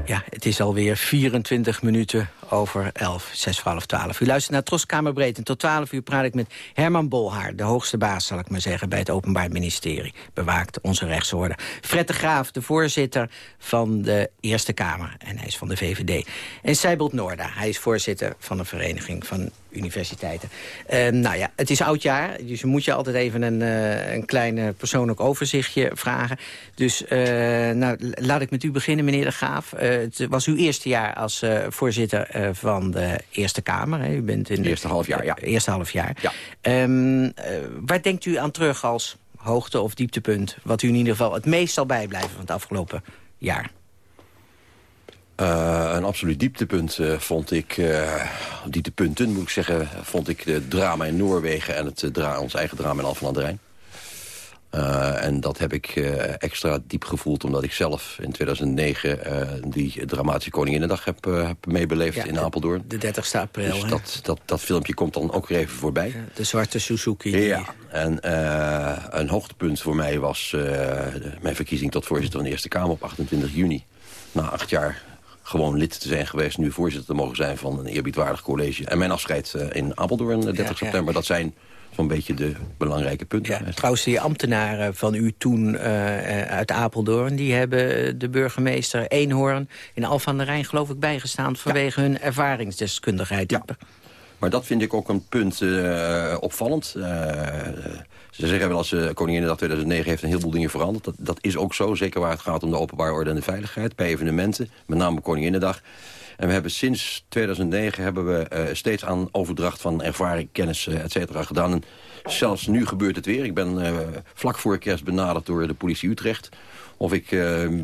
Ja, het is alweer 24 minuten over 11, 6 voor half 12. U luistert naar Troskamerbreed en tot 12 uur praat ik met Herman Bolhaar... de hoogste baas, zal ik maar zeggen, bij het Openbaar Ministerie. Bewaakt onze rechtsorde. Fred de Graaf, de voorzitter van de Eerste Kamer. En hij is van de VVD. En Seibold Noorda, hij is voorzitter van de Vereniging van Universiteiten. Eh, nou ja, het is oud jaar, dus moet je altijd even een, eh, een klein persoonlijk overzichtje vragen. Dus eh, nou, laat ik met u beginnen, meneer de Graaf. Eh, het was uw eerste jaar als voorzitter van de Eerste Kamer. Hè? U bent in Eerste half jaar, ja. eh, eerste half jaar. Ehm, eh, waar denkt u aan terug als hoogte- of dieptepunt? Wat u in ieder geval het meest zal bijblijven van het afgelopen jaar? Eh, een absoluut dieptepunt eh, vond ik, eh, dieptepunten moet ik zeggen, vond ik het drama in Noorwegen en het, eh, dra ons eigen drama in Alphen aan de Rijn. Eh, en dat heb ik eh, extra diep gevoeld omdat ik zelf in 2009 eh, die dramatische Koninginnedag heb, heb meebeleefd Ja, in Apeldoorn. De 30ste april, Dus dat, dat, dat filmpje komt dan ook weer even voorbij. De zwarte Suzuki. die- Ja, en een hoogtepunt voor mij was mijn verkiezing tot voorzitter van de Eerste Kamer op 28 juni. Na acht jaar gewoon lid te zijn geweest, nu voorzitter te mogen zijn van een eerbiedwaardig college. En mijn afscheid in Apeldoorn, eh, 30 Ja, ja. september, dat zijn zo'n beetje de belangrijke punten. Ja, trouwens, die ambtenaren van u toen eh, uit Apeldoorn... die hebben de burgemeester Eenhoorn in Alphen aan de Rijn... geloof ik bijgestaan vanwege hun ervaringsdeskundigheid. Ja. Maar dat vind ik ook een punt eh, opvallend. Eh, ze zeggen wel als uh, Koninginnedag 2009 heeft een heleboel dingen veranderd. Dat, dat is ook zo, zeker waar het gaat om de openbare orde en de veiligheid. Bij evenementen, met name Koninginnedag. En we hebben sinds 2009 hebben we uh, steeds aan overdracht van ervaring, kennis, uh, et cetera gedaan. En zelfs nu gebeurt het weer. Ik ben uh, vlak voor kerst benaderd door de politie Utrecht. Of ik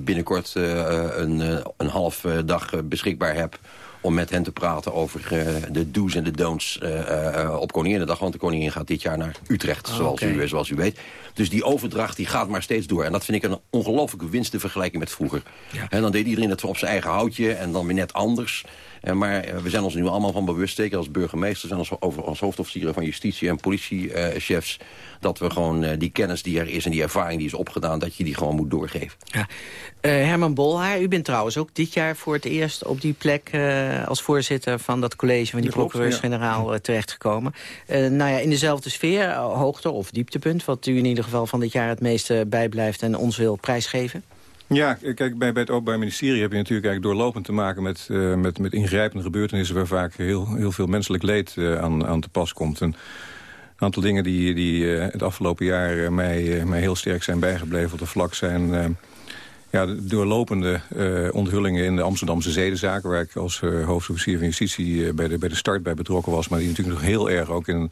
binnenkort een, een half dag beschikbaar heb om met hen te praten over uh, de do's en de don'ts uh, uh, op Koninginnedag. Want de koningin gaat dit jaar naar Utrecht, oh, zoals, okay. u, zoals u weet. Dus die overdracht die gaat maar steeds door. En dat vind ik een ongelooflijke winst in vergelijking met vroeger. Ja. En dan deed iedereen het op zijn eigen houtje en dan weer net anders. En maar we zijn ons nu allemaal van bewust, zeker als burgemeesters... en als, over, als hoofdofficieren van justitie en politiechefs... dat we gewoon die kennis die er is en die ervaring die is opgedaan... dat je die gewoon moet doorgeven. Ja. Herman Bolhaar, u bent trouwens ook dit jaar voor het eerst op die plek... als voorzitter van dat college van die procureurs-generaal ja. terechtgekomen. Uh, nou ja, in dezelfde sfeer, hoogte of dieptepunt... wat u in ieder geval van dit jaar het meeste bijblijft en ons wil prijsgeven? Ja, kijk, bij, bij het Openbaar Ministerie heb je natuurlijk eigenlijk doorlopend te maken met, uh, met, met ingrijpende gebeurtenissen waar vaak heel, heel veel menselijk leed uh, aan, aan te pas komt. En een aantal dingen die, die uh, het afgelopen jaar mij, mij heel sterk zijn bijgebleven op de vlak zijn ja, de doorlopende onthullingen in de Amsterdamse zedenzaken... waar ik als uh, hoofdofficier van justitie uh, bij, de, bij de start bij betrokken was... maar die natuurlijk nog heel erg ook in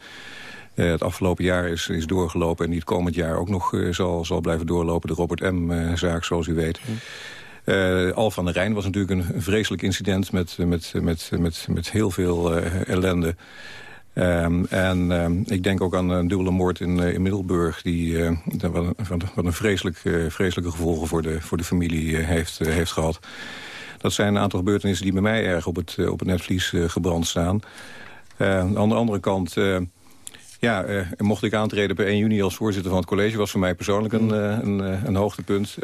het afgelopen jaar is, is doorgelopen... en die het komend jaar ook nog zal, zal blijven doorlopen. De Robert M-zaak, zoals u weet. Uh, Al van der Rijn was natuurlijk een, een vreselijk incident... met, met, met, met, met heel veel ellende... Um, en um, ik denk ook aan een dubbele moord in, uh, in Middelburg... die uh, wat, wat een vreselijk, uh, vreselijke gevolgen voor de, voor de familie heeft, heeft gehad. Dat zijn een aantal gebeurtenissen die bij mij erg op het, op het netvlies gebrand staan. aan de andere kant... ja, mocht ik aantreden per 1 juni als voorzitter van het college... was voor mij persoonlijk een, een, een hoogtepunt.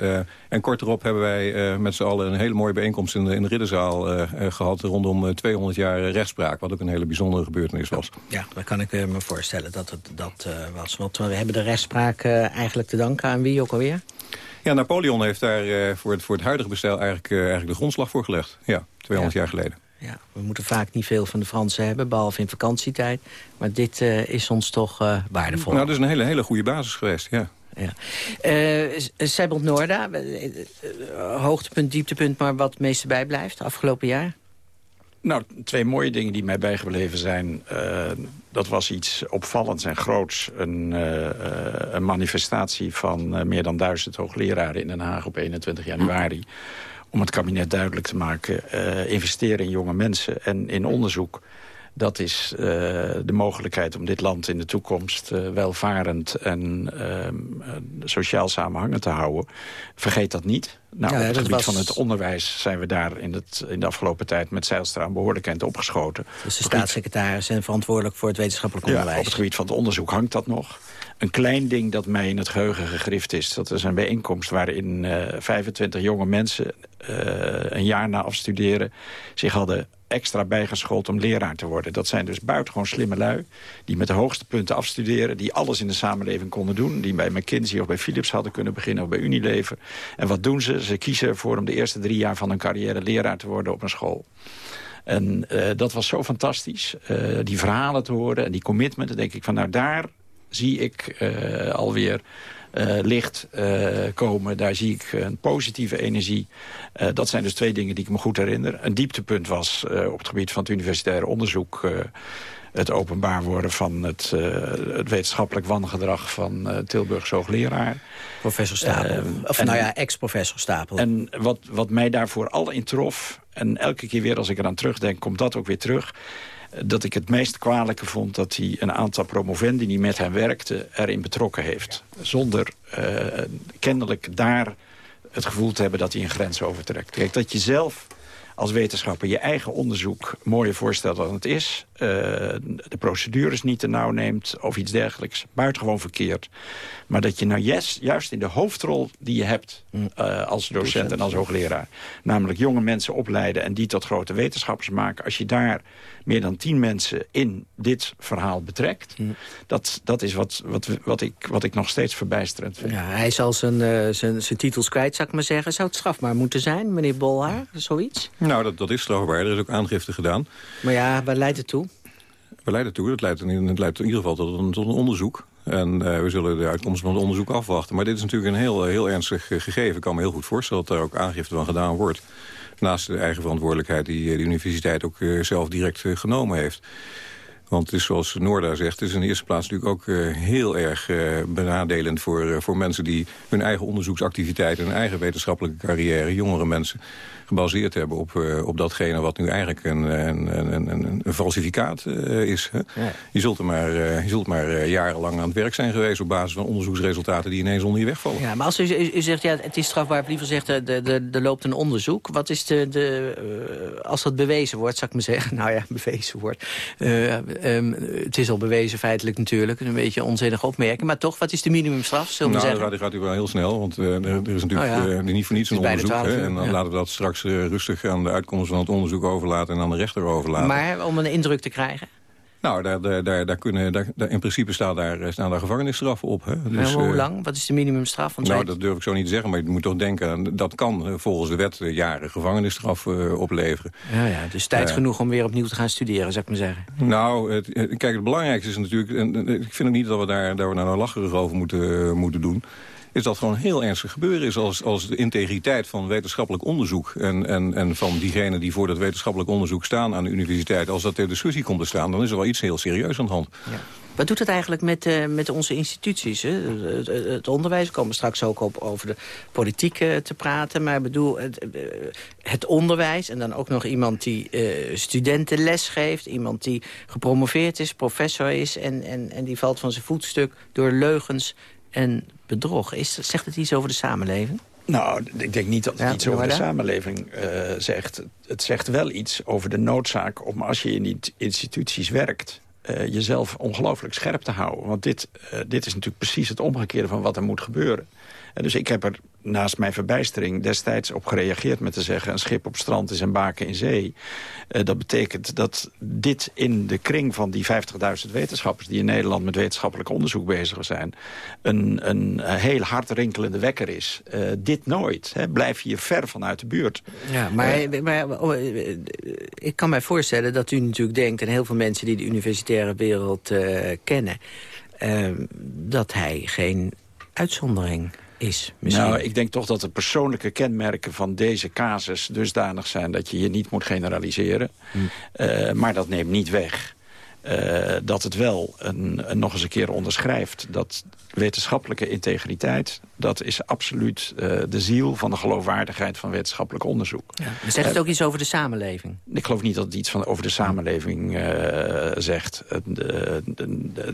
en kort erop hebben wij met z'n allen een hele mooie bijeenkomst... in de, in de Ridderzaal gehad rondom 200 jaar rechtspraak... wat ook een hele bijzondere gebeurtenis was. Ja, dat kan ik me voorstellen dat het dat was. Want we hebben de rechtspraak eigenlijk te danken aan wie ook alweer? Ja, Napoleon heeft daar uh, voor, het, voor het huidige bestel eigenlijk, uh, eigenlijk de grondslag voor gelegd. Ja, 200 ja. jaar geleden. Ja, we moeten vaak niet veel van de Fransen hebben, behalve in vakantietijd. Maar dit uh, is ons toch waardevol. Nou, dat is een hele, hele goede basis geweest, ja. Ja. Uh, Sebelt Noorda, hoogtepunt, dieptepunt, maar wat het meeste bijblijft afgelopen jaar? Nou, twee mooie dingen die mij bijgebleven zijn. Uh, dat was iets opvallends en groots. Een, uh, een manifestatie van uh, meer dan duizend hoogleraren in Den Haag op 21 januari. Om het kabinet duidelijk te maken. investeren in jonge mensen en in onderzoek. Dat is de mogelijkheid om dit land in de toekomst welvarend en sociaal samenhangend te houden. Vergeet dat niet. Nou, ja, op het gebied was... van het onderwijs zijn we daar in, het, in de afgelopen tijd met Zijlstra een behoorlijk eind opgeschoten. Dus de staatssecretaris en verantwoordelijk voor het wetenschappelijk onderwijs. Ja, op het gebied van het onderzoek hangt dat nog. Een klein ding dat mij in het geheugen gegrift is. Dat is een bijeenkomst waarin uh, 25 jonge mensen uh, een jaar na afstuderen zich hadden extra bijgeschoold om leraar te worden. Dat zijn dus buitengewoon slimme lui... die met de hoogste punten afstuderen... die alles in de samenleving konden doen... die bij McKinsey of bij Philips hadden kunnen beginnen... of bij Unilever. En wat doen ze? Ze kiezen ervoor om de eerste drie jaar van hun carrière... leraar te worden op een school. En eh, dat was zo fantastisch. eh, die verhalen te horen en die commitment. Dan denk ik van nou daar zie ik eh, alweer eh, licht eh, komen. Daar zie ik een positieve energie. Dat zijn dus twee dingen die ik me goed herinner. Een dieptepunt was op het gebied van het universitaire onderzoek... het openbaar worden van het, het wetenschappelijk wangedrag van uh, Tilburgse hoogleraar. Professor Stapel. Uh, of nou ja, ex-professor Stapel. En wat, wat mij daarvoor al in trof... en elke keer weer als ik eraan terugdenk, komt dat ook weer terug dat ik het meest kwalijke vond dat hij een aantal promovendi die met hem werkte erin betrokken heeft. Zonder uh, kennelijk daar het gevoel te hebben dat hij een grens overtrekt. Kijk, dat je zelf als wetenschapper je eigen onderzoek mooier voorstelt dan het is. Uh, de procedures niet te nauw neemt of iets dergelijks. Buitengewoon verkeerd. Maar dat je nou yes, juist in de hoofdrol die je hebt uh, als docent en als hoogleraar... namelijk jonge mensen opleiden en die tot grote wetenschappers maken... als je daar meer dan tien mensen in dit verhaal betrekt... Mm. Dat, dat is wat, wat, wat, ik, wat ik nog steeds verbijsterend vind. Ja, hij zal zijn, uh, zijn, zijn titels kwijt, zou ik maar zeggen. Zou het strafbaar moeten zijn, meneer Bolhaar? Zoiets? Nou, dat, dat is strafbaar. Er is ook aangifte gedaan. Maar ja, waar leidt het toe? Het? Het leidt in, in ieder geval tot een, tot een onderzoek. En uh, we zullen de uitkomst van het onderzoek afwachten. Maar dit is natuurlijk een heel, heel ernstig gegeven. Ik kan me heel goed voorstellen dat er ook aangifte van gedaan wordt. Naast de eigen verantwoordelijkheid die de universiteit ook zelf direct genomen heeft. Want het is zoals Noorda zegt, het is in de eerste plaats natuurlijk ook heel erg benadelend voor, voor mensen die hun eigen onderzoeksactiviteiten, hun eigen wetenschappelijke carrière, jongere mensen, gebaseerd hebben op, op datgene wat nu eigenlijk een, een, een, een, een falsificaat is. Hè? Ja. Je zult er maar, je zult maar jarenlang aan het werk zijn geweest op basis van onderzoeksresultaten die ineens onder je wegvallen. Ja, maar als u, u, u zegt, ja, het is strafbaar, liever zegt, er, loopt een onderzoek. Wat is de, de als dat bewezen wordt, zou ik maar zeggen, nou ja, bewezen wordt... Um, het is al bewezen feitelijk natuurlijk. Een beetje onzinnige opmerking. Maar toch, wat is de minimumstraf? Zullen nou, dat gaat u wel heel snel. Want uh, er, er, is natuurlijk oh ja. uh, niet voor niets een onderzoek. 12, hè, en dan ja. laten we dat straks uh, rustig aan de uitkomst van het onderzoek overlaten... en aan de rechter overlaten. Maar om een indruk te krijgen? Nou, daar, daar, daar, kunnen, daar, in principe staan daar, staan daar gevangenisstraffen op. Hè. Dus, hoe lang? Wat is de minimumstraf? Want nou, dat durf ik zo niet te zeggen. Maar je moet toch denken, dat kan volgens de wet jaren gevangenisstraf uh, opleveren. Ja, ja, dus tijd uh, genoeg om weer opnieuw te gaan studeren, zou ik maar zeggen. Nou, het, kijk, het belangrijkste is natuurlijk... En, ik vind ook niet dat we daar, daar we nou lacherig over moeten, moeten doen is dat gewoon heel ernstig gebeuren is als, als de integriteit van wetenschappelijk onderzoek... En, en, en van diegenen die voor dat wetenschappelijk onderzoek staan aan de universiteit... als dat ter discussie komt te staan, dan is er wel iets heel serieus aan de hand. Ja. Wat doet het eigenlijk met, uh, met onze instituties? Hè? Het, onderwijs, we komen straks ook op over de politiek uh, te praten. Maar ik bedoel, het, uh, het, onderwijs en dan ook nog iemand die studenten les geeft. Iemand die gepromoveerd is, professor is... en, en, en die valt van zijn voetstuk door leugens en bedrog. Is, zegt het iets over de samenleving? Nou, ik denk niet dat het ja, iets over de samenleving uh, zegt. Het zegt wel iets over de noodzaak om als je in die instituties werkt... Uh, jezelf ongelooflijk scherp te houden. Want dit, uh, dit is natuurlijk precies het omgekeerde van wat er moet gebeuren. En dus ik heb er naast mijn verbijstering destijds op gereageerd met te zeggen... een schip op strand is een baken in zee. Uh, dat betekent dat dit in de kring van die 50.000 wetenschappers... die in Nederland met wetenschappelijk onderzoek bezig zijn... een, een heel hard rinkelende wekker is. Uh, dit nooit. Hè. Blijf hier ver vanuit de buurt. Ja, maar, uh, maar oh, ik kan mij voorstellen dat u natuurlijk denkt... en heel veel mensen die de universitaire wereld kennen... dat hij geen uitzondering is. Misschien. Nou, ik denk toch dat de persoonlijke kenmerken van deze casus dusdanig zijn... dat je je niet moet generaliseren. Hm. Uh, maar dat neemt niet weg uh, dat het wel een, een, nog eens een keer onderschrijft... dat wetenschappelijke integriteit... dat is absoluut uh, de ziel van de geloofwaardigheid van wetenschappelijk onderzoek. Ja. Zegt het ook iets over de samenleving? Ik geloof niet dat het iets van over de samenleving zegt. Het,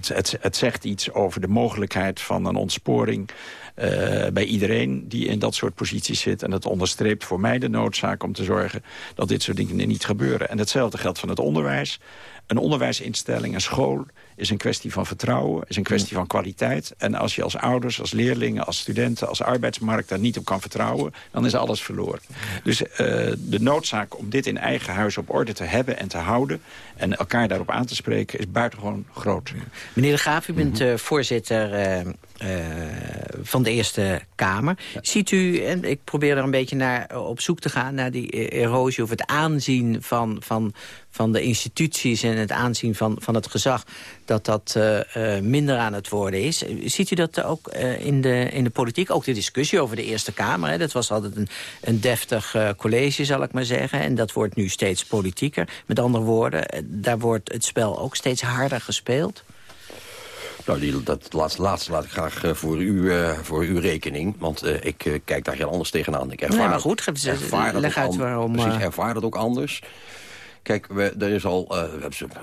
het, het zegt iets over de mogelijkheid van een ontsporing... Uh, bij iedereen die in dat soort posities zit. En dat onderstreept voor mij de noodzaak om te zorgen... dat dit soort dingen niet gebeuren. En hetzelfde geldt van het onderwijs. Een onderwijsinstelling, een school, is een kwestie van vertrouwen, is een kwestie van kwaliteit. En als je als ouders, als leerlingen, als studenten, als arbeidsmarkt daar niet op kan vertrouwen, dan is alles verloren. Dus uh, de noodzaak om dit in eigen huis op orde te hebben en te houden en elkaar daarop aan te spreken is buitengewoon groot. Meneer De Graaf, u bent uh, voorzitter uh, van de Eerste Kamer. Ziet u, en ik probeer er een beetje naar op zoek te gaan... naar die erosie of het aanzien van, van, van de instituties... en het aanzien van, van het gezag, dat dat minder aan het worden is. Ziet u dat ook in, de, in de politiek? Ook de discussie over de Eerste Kamer. Hè? Dat was altijd een, een deftig college, zal ik maar zeggen. En dat wordt nu steeds politieker. Met andere woorden, daar wordt het spel ook steeds harder gespeeld. Nou, die, dat laatste, laatste laat ik graag uh, voor, u, uh, voor uw rekening. Want uh, ik kijk daar heel anders tegenaan. Ik ervaar, nee, maar goed, geef, ervaar leg uit waarom... Precies, ervaar dat ook anders. Kijk, we, er is al,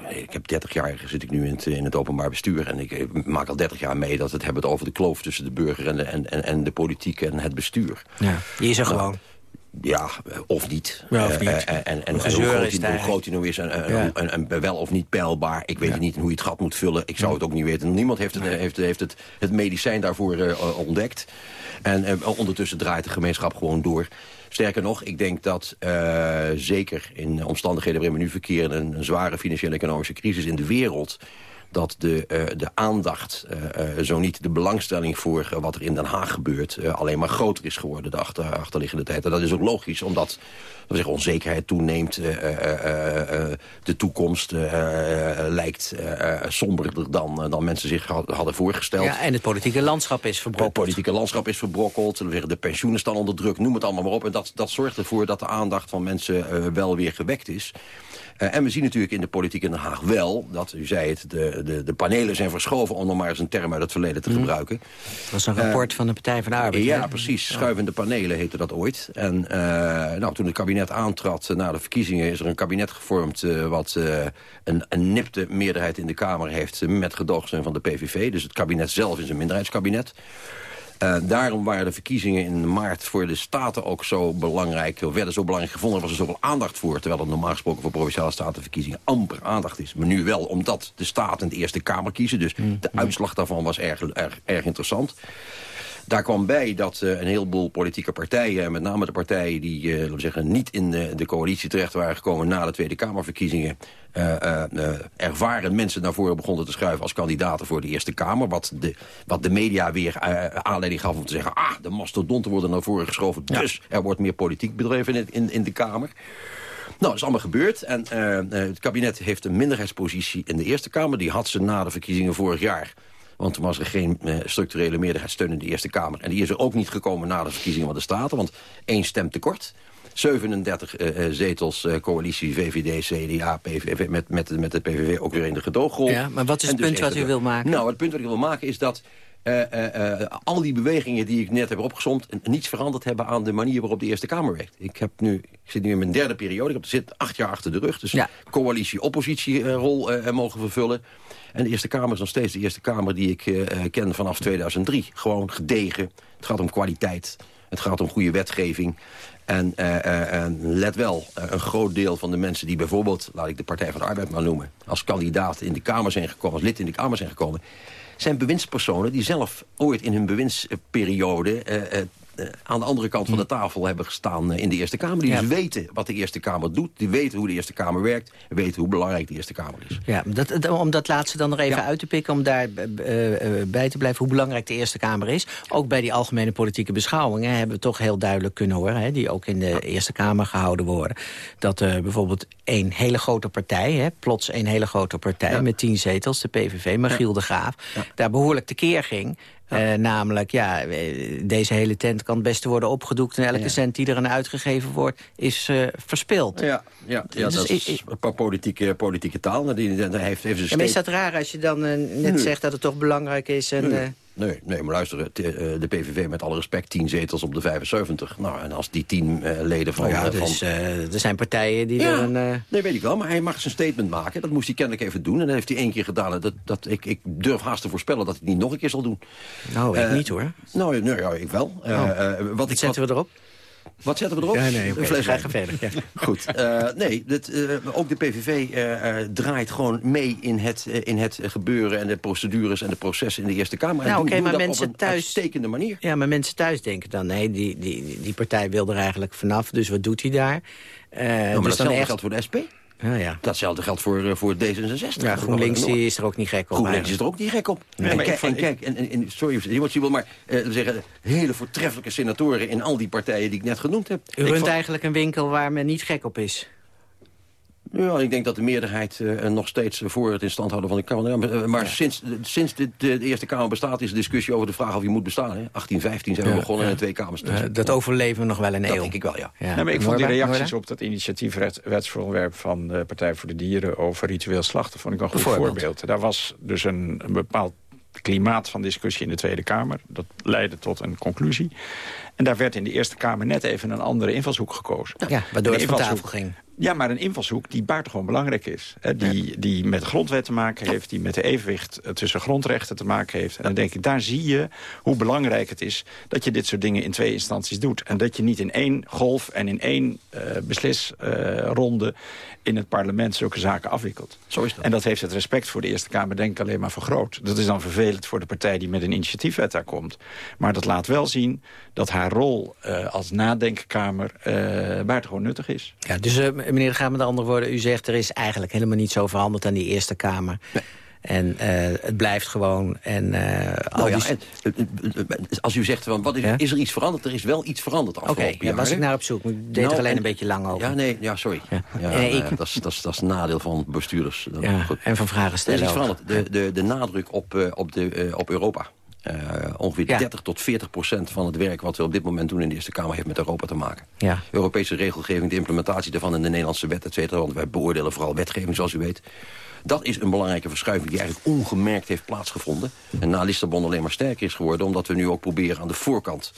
ik heb 30 jaar zit ik nu in het, in het openbaar bestuur... en ik maak al 30 jaar mee dat we het hebben over de kloof tussen de burger en de, en, en, en de politiek en het bestuur. Ja, die is er nou, gewoon. Ja, of niet. Ja, of niet. Uh, en en, en hoe, groot die, hoe groot die nou is en, en, ja. en, en, wel of niet peilbaar. Ik weet ja. niet hoe je het gat moet vullen. Ik zou het ook niet weten. Niemand heeft het, heeft, heeft het, het medicijn daarvoor uh, ontdekt. En uh, ondertussen draait de gemeenschap gewoon door. Sterker nog, ik denk dat zeker in omstandigheden waarin we nu verkeren... Een, een zware financiële economische crisis in de wereld dat de, uh, de aandacht, uh, uh, zo niet de belangstelling voor wat er in Den Haag gebeurt... alleen maar groter is geworden de achter, achterliggende tijd. En dat is ook logisch, omdat we zeggen, onzekerheid toeneemt. de toekomst lijkt somberder dan, dan mensen zich hadden voorgesteld. Ja, en het politieke landschap is verbrokkeld. Het politieke landschap is verbrokkeld. We zeggen, de pensioenen staan onder druk, noem het allemaal maar op. En dat, dat zorgt ervoor dat de aandacht van mensen wel weer gewekt is. En we zien natuurlijk in de politiek in Den Haag wel... dat, u zei het, de, de, de panelen zijn verschoven... om nog maar eens een term uit het verleden te mm. gebruiken. Dat was een rapport uh, van de Partij van de Arbeid. Ja, precies. Schuivende panelen heette dat ooit. En uh, nou, toen het kabinet aantrad na de verkiezingen... is er een kabinet gevormd wat een, een nipte meerderheid in de Kamer heeft... met gedoogsteun van de PVV. Dus het kabinet zelf is een minderheidskabinet. Uh, daarom waren de verkiezingen in maart voor de Staten ook zo belangrijk... of werden zo belangrijk gevonden, was er zoveel aandacht voor... terwijl er normaal gesproken voor Provinciale Statenverkiezingen amper aandacht is. Maar nu wel, omdat de Staten de Eerste Kamer kiezen. Dus de uitslag daarvan was erg, erg, erg interessant. Daar kwam bij dat uh, een heleboel politieke partijen... met name de partijen die uh, laten we zeggen, niet in de, de coalitie terecht waren gekomen... na de Tweede Kamerverkiezingen... Uh, ervaren mensen naar voren begonnen te schuiven... als kandidaten voor de Eerste Kamer. Wat de, wat de media weer aanleiding gaf om te zeggen... ah, de mastodonten worden naar voren geschoven... Ja. dus er wordt meer politiek bedreven in, in, in de Kamer. Nou, dat is allemaal gebeurd. En het kabinet heeft een minderheidspositie in de Eerste Kamer. Die had ze na de verkiezingen vorig jaar... Want toen was er geen uh, structurele meerderheidssteun in de Eerste Kamer. En die is er ook niet gekomen na de verkiezingen van de Staten. Want één stem tekort. 37 uh, zetels uh, coalitie VVD, CDA, PVV, met, met, met de PVV ook weer in de gedoogrol. Ja, maar wat is het dus punt wat u wil maken? Nou, het punt wat ik wil maken is dat al die bewegingen die ik net heb opgezomd... niets veranderd hebben aan de manier waarop de Eerste Kamer werkt. Ik, heb nu, ik zit nu in mijn derde periode, ik heb, zit acht jaar achter de rug. Dus ja. coalitie-oppositierol mogen vervullen. En de Eerste Kamer is nog steeds de Eerste Kamer die ik ken vanaf 2003. Gewoon gedegen. Het gaat om kwaliteit. Het gaat om goede wetgeving. En, uh, en, let wel, een groot deel van de mensen die bijvoorbeeld... laat ik de Partij van de Arbeid maar noemen... als kandidaat in de Kamer zijn gekomen, als lid in de Kamer zijn gekomen... zijn bewindspersonen die zelf ooit in hun bewindsperiode... Uh, uh, aan de andere kant van de tafel hebben gestaan in de Eerste Kamer. Die dus weten wat de Eerste Kamer doet. Die weten hoe de Eerste Kamer werkt. En weten hoe belangrijk de Eerste Kamer is. Ja, dat, om dat laatste dan nog even uit te pikken. Om daar uh, bij te blijven hoe belangrijk de Eerste Kamer is. Ook bij die algemene politieke beschouwingen hebben we toch heel duidelijk kunnen horen. Hè, die ook in de Eerste Kamer gehouden worden. Dat uh, bijvoorbeeld een hele grote partij, hè, plots een hele grote partij ja. met tien zetels, de PVV, Magiel de Graaf, daar behoorlijk tekeer ging. Ja. Uh, namelijk, ja, deze hele tent kan het beste worden opgedoekt... en elke ja. cent die erin uitgegeven wordt, is uh, verspild. Ja, ja, ja dus dat is ik, een politieke, politieke taal. Die, die, die heeft, heeft ja, maar is dat raar als je dan uh, net nee. zegt dat het toch belangrijk is... En, nee. Nee, nee, maar luister, de PVV met alle respect, 10 zetels op de 75. Nou, en als die 10 uh, leden van... Oh ja, dus, van... Uh, er zijn partijen die ja. Uh... Nee, weet ik wel, maar hij mag zijn statement maken. Dat moest hij kennelijk even doen. En dat heeft hij één keer gedaan. Dat, dat, ik, ik durf haast te voorspellen dat hij het niet nog een keer zal doen. Nou, ik niet hoor. Nou, nee, ja, ik wel. Oh. wat ik, zetten wat, we erop? Wat zetten we erop? Ja, nee, Een fles wijn. verder, ja. Goed. eh, nee, dit, eh, ook de PVV eh, draait gewoon mee in het, in het gebeuren... en de procedures en de processen in de Eerste Kamer. Nou, oké, maar dat mensen op een thuis- uitstekende manier. Ja, maar mensen thuis denken dan... nee, die, die, die partij wil er eigenlijk vanaf, dus wat doet hij daar? Nou, maar dus dan datzelfde echt... geldt voor de SP. Ja, ja. Datzelfde geldt voor, eh, voor D66. Ja, GroenLinks is er ook niet gek op. GroenLinks is er ook niet gek op. Nee, en, maar kijk, en kijk, en, en, sorry, Simon, maar eh, we zeggen, hele voortreffelijke senatoren in al die partijen die ik net genoemd heb. U runt vond- eigenlijk een winkel waar men niet gek op is. Ja, ik denk dat de meerderheid eh, nog steeds voor het in stand houden van de Kamer. Ja, maar eh, sinds, sinds de, de, de Eerste Kamer bestaat is de discussie over de vraag of je moet bestaan. Hè? 1815 zijn we Ja, begonnen ja. en twee kamers. Eh, dat overleven we nog wel een Dat eeuw. denk ik wel, ja. Ja, maar ik vond die reacties Noorda? op dat initiatiefwetsvoorwerp van de Partij voor de Dieren over ritueel slachten vond ik een goed voorbeeld. Daar was dus een, een bepaald klimaat van discussie in de Tweede Kamer. Dat leidde tot een conclusie. En daar werd in de Eerste Kamer net even een andere invalshoek gekozen. Ja, waardoor het van tafel ging. Ja, maar een invalshoek die buitengewoon belangrijk is. Hè, die, die met de grondwet te maken heeft, die met de evenwicht eh, tussen grondrechten te maken heeft. En dan denk ik, daar zie je hoe belangrijk het is dat je dit soort dingen in twee instanties doet. En dat je niet in één golf en in één eh beslisronde in het parlement zulke zaken afwikkelt. Zo is dat. En dat heeft het respect voor de Eerste Kamer denk ik alleen maar vergroot. Dat is dan vervelend voor de partij die met een initiatiefwet daar komt. Maar dat laat wel zien dat haar rol eh, als nadenkkamer eh buitengewoon nuttig is. Ja, dus eh, meneer de Graaf, met andere woorden, u zegt... er is eigenlijk helemaal niet zo veranderd aan die Eerste Kamer. En eh, het blijft gewoon. En, eh, al Nou ja, die... en, als u zegt, van, wat is, Ja? is er iets veranderd? Er is wel iets veranderd Oké, afgelopen ja, was jaar, ik naar op zoek. maar Ik deed Nou, er alleen en- een beetje lang over. Ja, nee, ja, sorry. Ja. Ik- dat, is, dat, is, dat is een nadeel van bestuurders. Dan- en van vragen Er is stellen iets ook. veranderd. De, de, de nadruk op, eh, op, de, eh, op Europa. Eh, ongeveer Ja. 30 tot 40 procent van het werk wat we op dit moment doen in de Eerste Kamer heeft met Europa te maken. Ja. Europese regelgeving, de implementatie daarvan in de Nederlandse wet, et cetera. Want wij beoordelen vooral wetgeving, zoals u weet. Dat is een belangrijke verschuiving die eigenlijk ongemerkt heeft plaatsgevonden. En na Lissabon alleen maar sterker is geworden... omdat we nu ook proberen aan de voorkant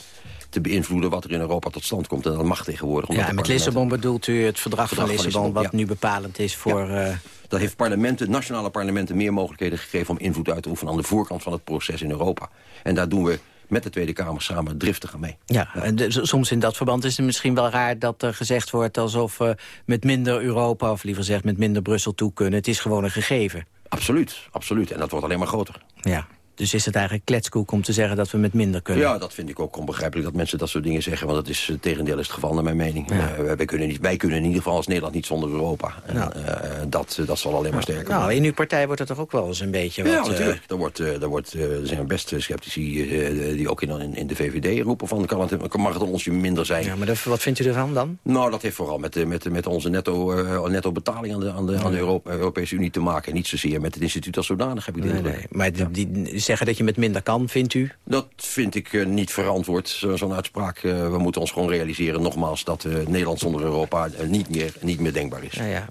te beïnvloeden... wat er in Europa tot stand komt. En dat mag tegenwoordig. Ja, met Lissabon bedoelt u het verdrag, Verdrag van van Lissabon... Wat ja. nu bepalend is voor... eh, Dat heeft parlementen, nationale parlementen meer mogelijkheden gegeven... om invloed uit te oefenen aan de voorkant van het proces in Europa. En daar doen we met de Tweede Kamer samen driftig aan mee. Ja, en de- soms in dat verband is het misschien wel raar dat er gezegd wordt... alsof we met minder Europa, of liever gezegd met minder Brussel toe kunnen. Het is gewoon een gegeven. Absoluut, absoluut. En dat wordt alleen maar groter. Ja, dus is het eigenlijk kletskoek om te zeggen dat we met minder kunnen. Ja, dat vind ik ook onbegrijpelijk dat mensen dat soort dingen zeggen. Want dat is het tegendeel is het geval naar mijn mening. Eh, wij, kunnen niet, wij kunnen in ieder geval als Nederland niet zonder Europa. En, Nou. eh, dat, dat zal alleen maar sterker Nou, in uw partij wordt het toch ook wel eens een beetje wat... Ja, eh, natuurlijk. Er, wordt, eh, er, wordt, eh, er zijn best sceptici eh, die ook in, in, in de VVD roepen van... Kan het, mag het een onsje minder zijn? ja, maar dat- wat vindt u ervan dan? Nou, dat heeft vooral met, met, met onze netto, eh, netto betaling aan de, aan de, aan de Europese Unie te maken. Niet zozeer met het instituut als zodanig, heb ik de Nee, nee. Maar die, die zeggen dat je met minder kan, vindt u? Dat vind ik eh, niet verantwoord, zo- zo'n uitspraak. Eh, we moeten ons gewoon realiseren, nogmaals... dat eh, Nederland zonder Europa niet, meer, niet meer denkbaar is. Ja, ja.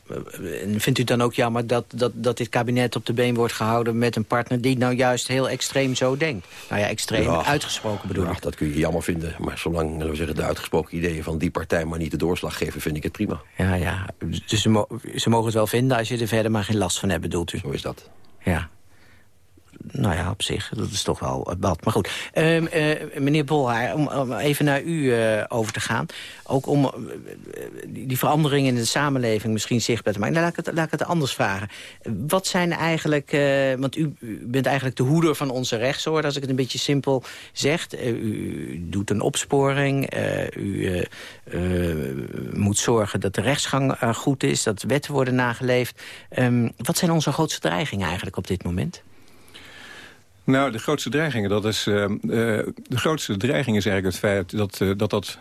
En vindt u dan ook jammer dat, dat, dat dit kabinet op de been wordt gehouden... met een partner die nou juist heel extreem zo denkt? Nou ja, extreem Ja. uitgesproken bedoel Ja, ik. dat kun je jammer vinden. Maar zolang we zeggen, de uitgesproken ideeën van die partij... maar niet de doorslag geven, vind ik het prima. Ja, ja. Dus ze, mo- ze mogen het wel vinden als je er verder maar geen last van hebt, bedoelt u? Zo is dat. Ja. Nou ja, op zich, dat is toch wel wat. Maar goed, Ehm, eh, meneer Bolhaar, om, even naar u eh, over te gaan. Ook om eh, die veranderingen in de samenleving misschien zichtbaar te maken. Nou, laat, ik het, anders vragen. Wat zijn eigenlijk, want u, bent eigenlijk de hoeder van onze rechtsorde... als ik het een beetje simpel zeg. U doet een opsporing, u moet zorgen dat de rechtsgang goed is... dat wetten worden nageleefd. Ehm, wat zijn onze grootste dreigingen eigenlijk op dit moment? Nou, de grootste dreigingen, dat is, eh, eh, de grootste dreiging is eigenlijk het feit dat, eh, dat, dat,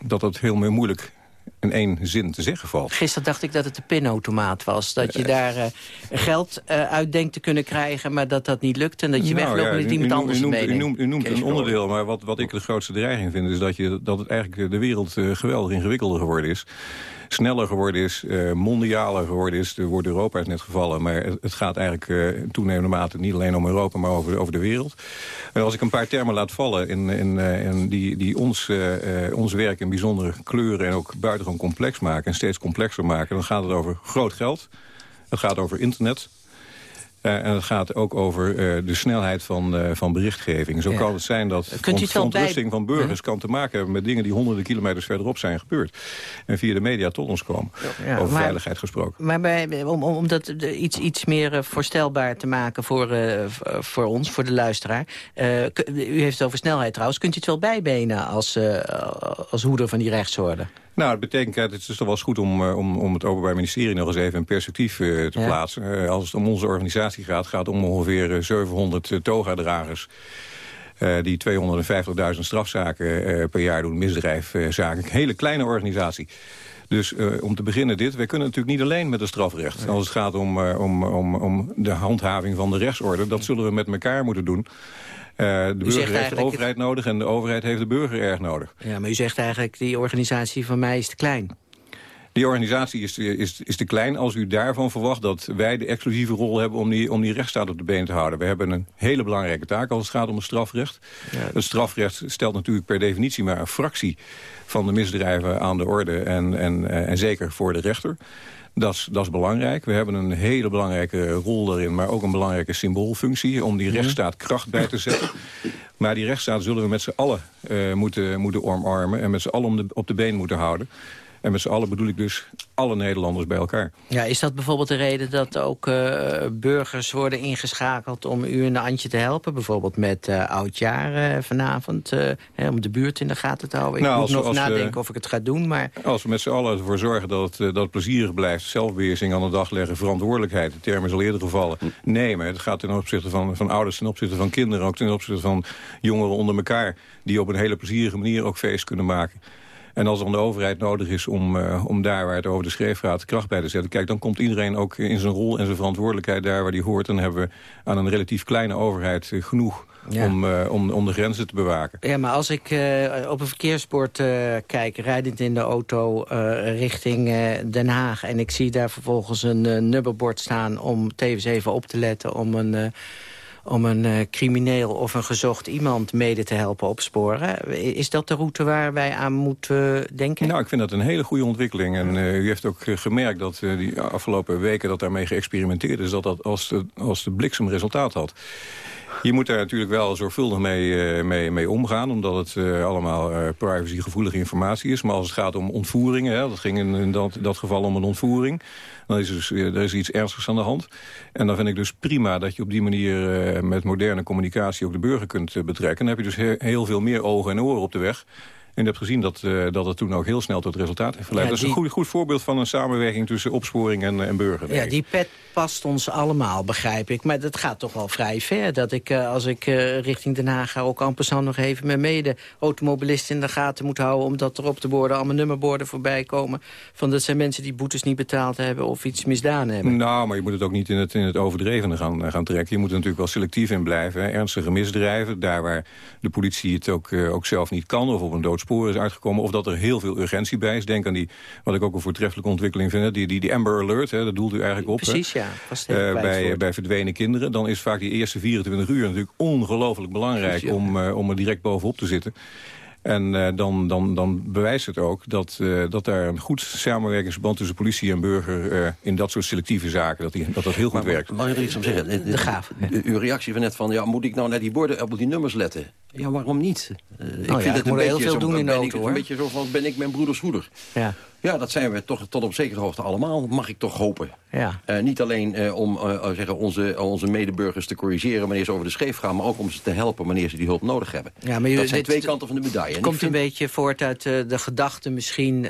dat dat heel meer moeilijk in één zin te zeggen valt. Gisteren dacht ik dat het de pinautomaat was. Dat je daar eh, geld eh, uit denkt te kunnen krijgen... maar dat dat niet lukt en dat je Nou wegloopt ja, dat u- iemand u, anders u noemt, u noemt, u noemt een onderdeel, maar wat, wat ik de grootste dreiging vind... is dat, je, dat het eigenlijk de wereld eh, geweldig ingewikkelder geworden is. Sneller geworden is, eh, mondialer geworden is. Er wordt Europa is net gevallen, maar het, gaat eigenlijk eh, in toenemende mate... niet alleen om Europa, maar over, over de wereld. En als ik een paar termen laat vallen in, in, eh, in die, die ons, ons werk in bijzondere kleuren... en ook buitengewoon complex maken en steeds complexer maken... dan gaat het over groot geld, het gaat over internet... Eh, en het gaat ook over eh, de snelheid van, eh, van berichtgeving. Zo Ja. kan het zijn dat Kunt verontrusting bij- van burgers kan te maken hebben... met dingen die honderden kilometers verderop zijn gebeurd. En via de media tot ons komen. Ja, over maar- veiligheid gesproken. Maar bij, om, om, dat iets, iets meer voorstelbaar te maken voor, voor ons, voor de luisteraar. u heeft het over snelheid trouwens. Kunt u het wel bijbenen als, als hoeder van die rechtsorde? Nou, het betekent, het is toch wel eens goed om, eh, om, om het Openbaar Ministerie nog eens even in perspectief eh, te Ja. plaatsen. Eh, als het om onze organisatie gaat, gaat het om ongeveer eh, 700 eh, toga-dragers. die 250.000 strafzaken per jaar doen, misdrijfzaken. Hele kleine organisatie. Dus om te beginnen dit, wij kunnen natuurlijk niet alleen met het strafrecht. Als het gaat om, om, om, om de handhaving van de rechtsorde, dat zullen we met elkaar moeten doen. Eh, de burger heeft de overheid nodig en de overheid heeft de burger erg nodig. Ja, maar u zegt eigenlijk, die organisatie van mij is te klein. Die organisatie is, is, is te klein als u daarvan verwacht dat wij de exclusieve rol hebben om die, om die rechtsstaat op de been te houden. We hebben een hele belangrijke taak als het gaat om het strafrecht. Het strafrecht stelt natuurlijk per definitie maar een fractie van de misdrijven aan de orde en, en, eh, en zeker voor de rechter. Dat is, dat is belangrijk. We hebben een hele belangrijke rol daarin, maar ook een belangrijke symboolfunctie om die rechtsstaat kracht bij te zetten. Maar die rechtsstaat zullen we met z'n allen eh, moeten, moeten omarmen en met z'n allen op de been moeten houden. En met z'n allen bedoel ik dus alle Nederlanders bij elkaar. Ja, is dat bijvoorbeeld de reden dat ook eh, burgers worden ingeschakeld om u en Antje te helpen? Bijvoorbeeld met eh oudjaar vanavond, eh, hè, om de buurt in de gaten te houden. Ik Nou, moet als- nog als, nadenken of ik het ga doen, maar... Als we met z'n allen ervoor zorgen dat het, dat het plezierig blijft... zelfbeheersing aan de dag leggen, verantwoordelijkheid... de term is al eerder gevallen, nemen. Het gaat ten opzichte van, van ouders, ten opzichte van kinderen... ook ten opzichte van jongeren onder elkaar... die op een hele plezierige manier ook feest kunnen maken. En als dan de overheid nodig is om, eh, om daar waar het over de schreef gaat... kracht bij te zetten, kijk, dan komt iedereen ook in zijn rol en zijn verantwoordelijkheid... daar waar die hoort. Dan hebben we aan een relatief kleine overheid eh, genoeg... Ja. Om, eh, om, om de grenzen te bewaken. Ja, maar als ik op een verkeersbord kijk, rijdend in de auto richting Den Haag... en ik zie daar vervolgens een nummerbord staan om tevens even op te letten... om een, om een eh, crimineel of een gezocht iemand mede te helpen opsporen. Is dat de route waar wij aan moeten denken? Nou, ik vind dat een hele goede ontwikkeling. En eh, u heeft ook eh, gemerkt dat eh, die afgelopen weken dat daarmee geëxperimenteerd is... dat dat als de, als de bliksem resultaat had. Je moet daar natuurlijk wel zorgvuldig mee, eh, mee, mee omgaan... omdat het eh, allemaal eh, privacygevoelige informatie is. Maar als het gaat om ontvoeringen... Hè, dat ging in, dat, dat geval om een ontvoering... dan is dus, er is iets ernstigs aan de hand. En dan vind ik dus prima dat je op die manier... met moderne communicatie ook de burger kunt betrekken. Dan heb je dus he- heel veel meer ogen en oren op de weg... En je hebt gezien dat, eh, dat het toen ook heel snel tot resultaat heeft geleid. Ja, dat is een goed, goed voorbeeld van een samenwerking tussen opsporing en, en burger. Ja, die pet past ons allemaal, begrijp ik. Maar dat gaat toch wel vrij ver. Dat ik, eh, als ik eh, richting Den Haag ga... ook amper nog even mijn mede-automobilisten in de gaten moet houden... omdat er op de borden allemaal nummerborden voorbij komen... van dat zijn mensen die boetes niet betaald hebben... of iets misdaan hebben. Nou, maar je moet het ook niet in het, in het overdrevene gaan, gaan trekken. Je moet er natuurlijk wel selectief in blijven. Hè. Ernstige misdrijven, daar waar de politie het ook, ook zelf niet kan... of op een doodspoor is uitgekomen, of dat er heel veel urgentie bij is. Denk aan die, wat ik ook een voortreffelijke ontwikkeling vind... die, die, die Amber Alert, hè, dat doelt u eigenlijk op. hè. Precies, ja. Eh, bij, bij verdwenen kinderen. Dan is vaak die eerste 24 uur natuurlijk ongelooflijk belangrijk... Precies, ja. om, eh, om er direct bovenop te zitten. En eh, dan, dan, dan bewijst het ook dat, eh, dat daar een goed samenwerkingsverband tussen politie en burger eh, in dat soort selectieve zaken, dat die, dat, dat heel goed werkt. Mag ik er iets op zeggen? De, gaaf. Uw reactie van net van, ja, moet ik nou naar die borden, op die nummers letten? Ja, waarom niet? Eh, ja, ik moet een heel beetje veel zo- doen in de auto, ik, hoor. Een beetje zo van, ben ik mijn broeders hoeder? Ja. Ja, dat zijn we toch tot op zekere hoogte allemaal, mag ik toch hopen. Ja. Eh, niet alleen eh, om eh, zeggen, onze, onze medeburgers te corrigeren wanneer ze over de scheef gaan... maar ook om ze te helpen wanneer ze die hulp nodig hebben. Ja, maar je- dat zijn dit- twee kanten van de medaille. Het komt vind- een beetje voort uit de gedachte misschien...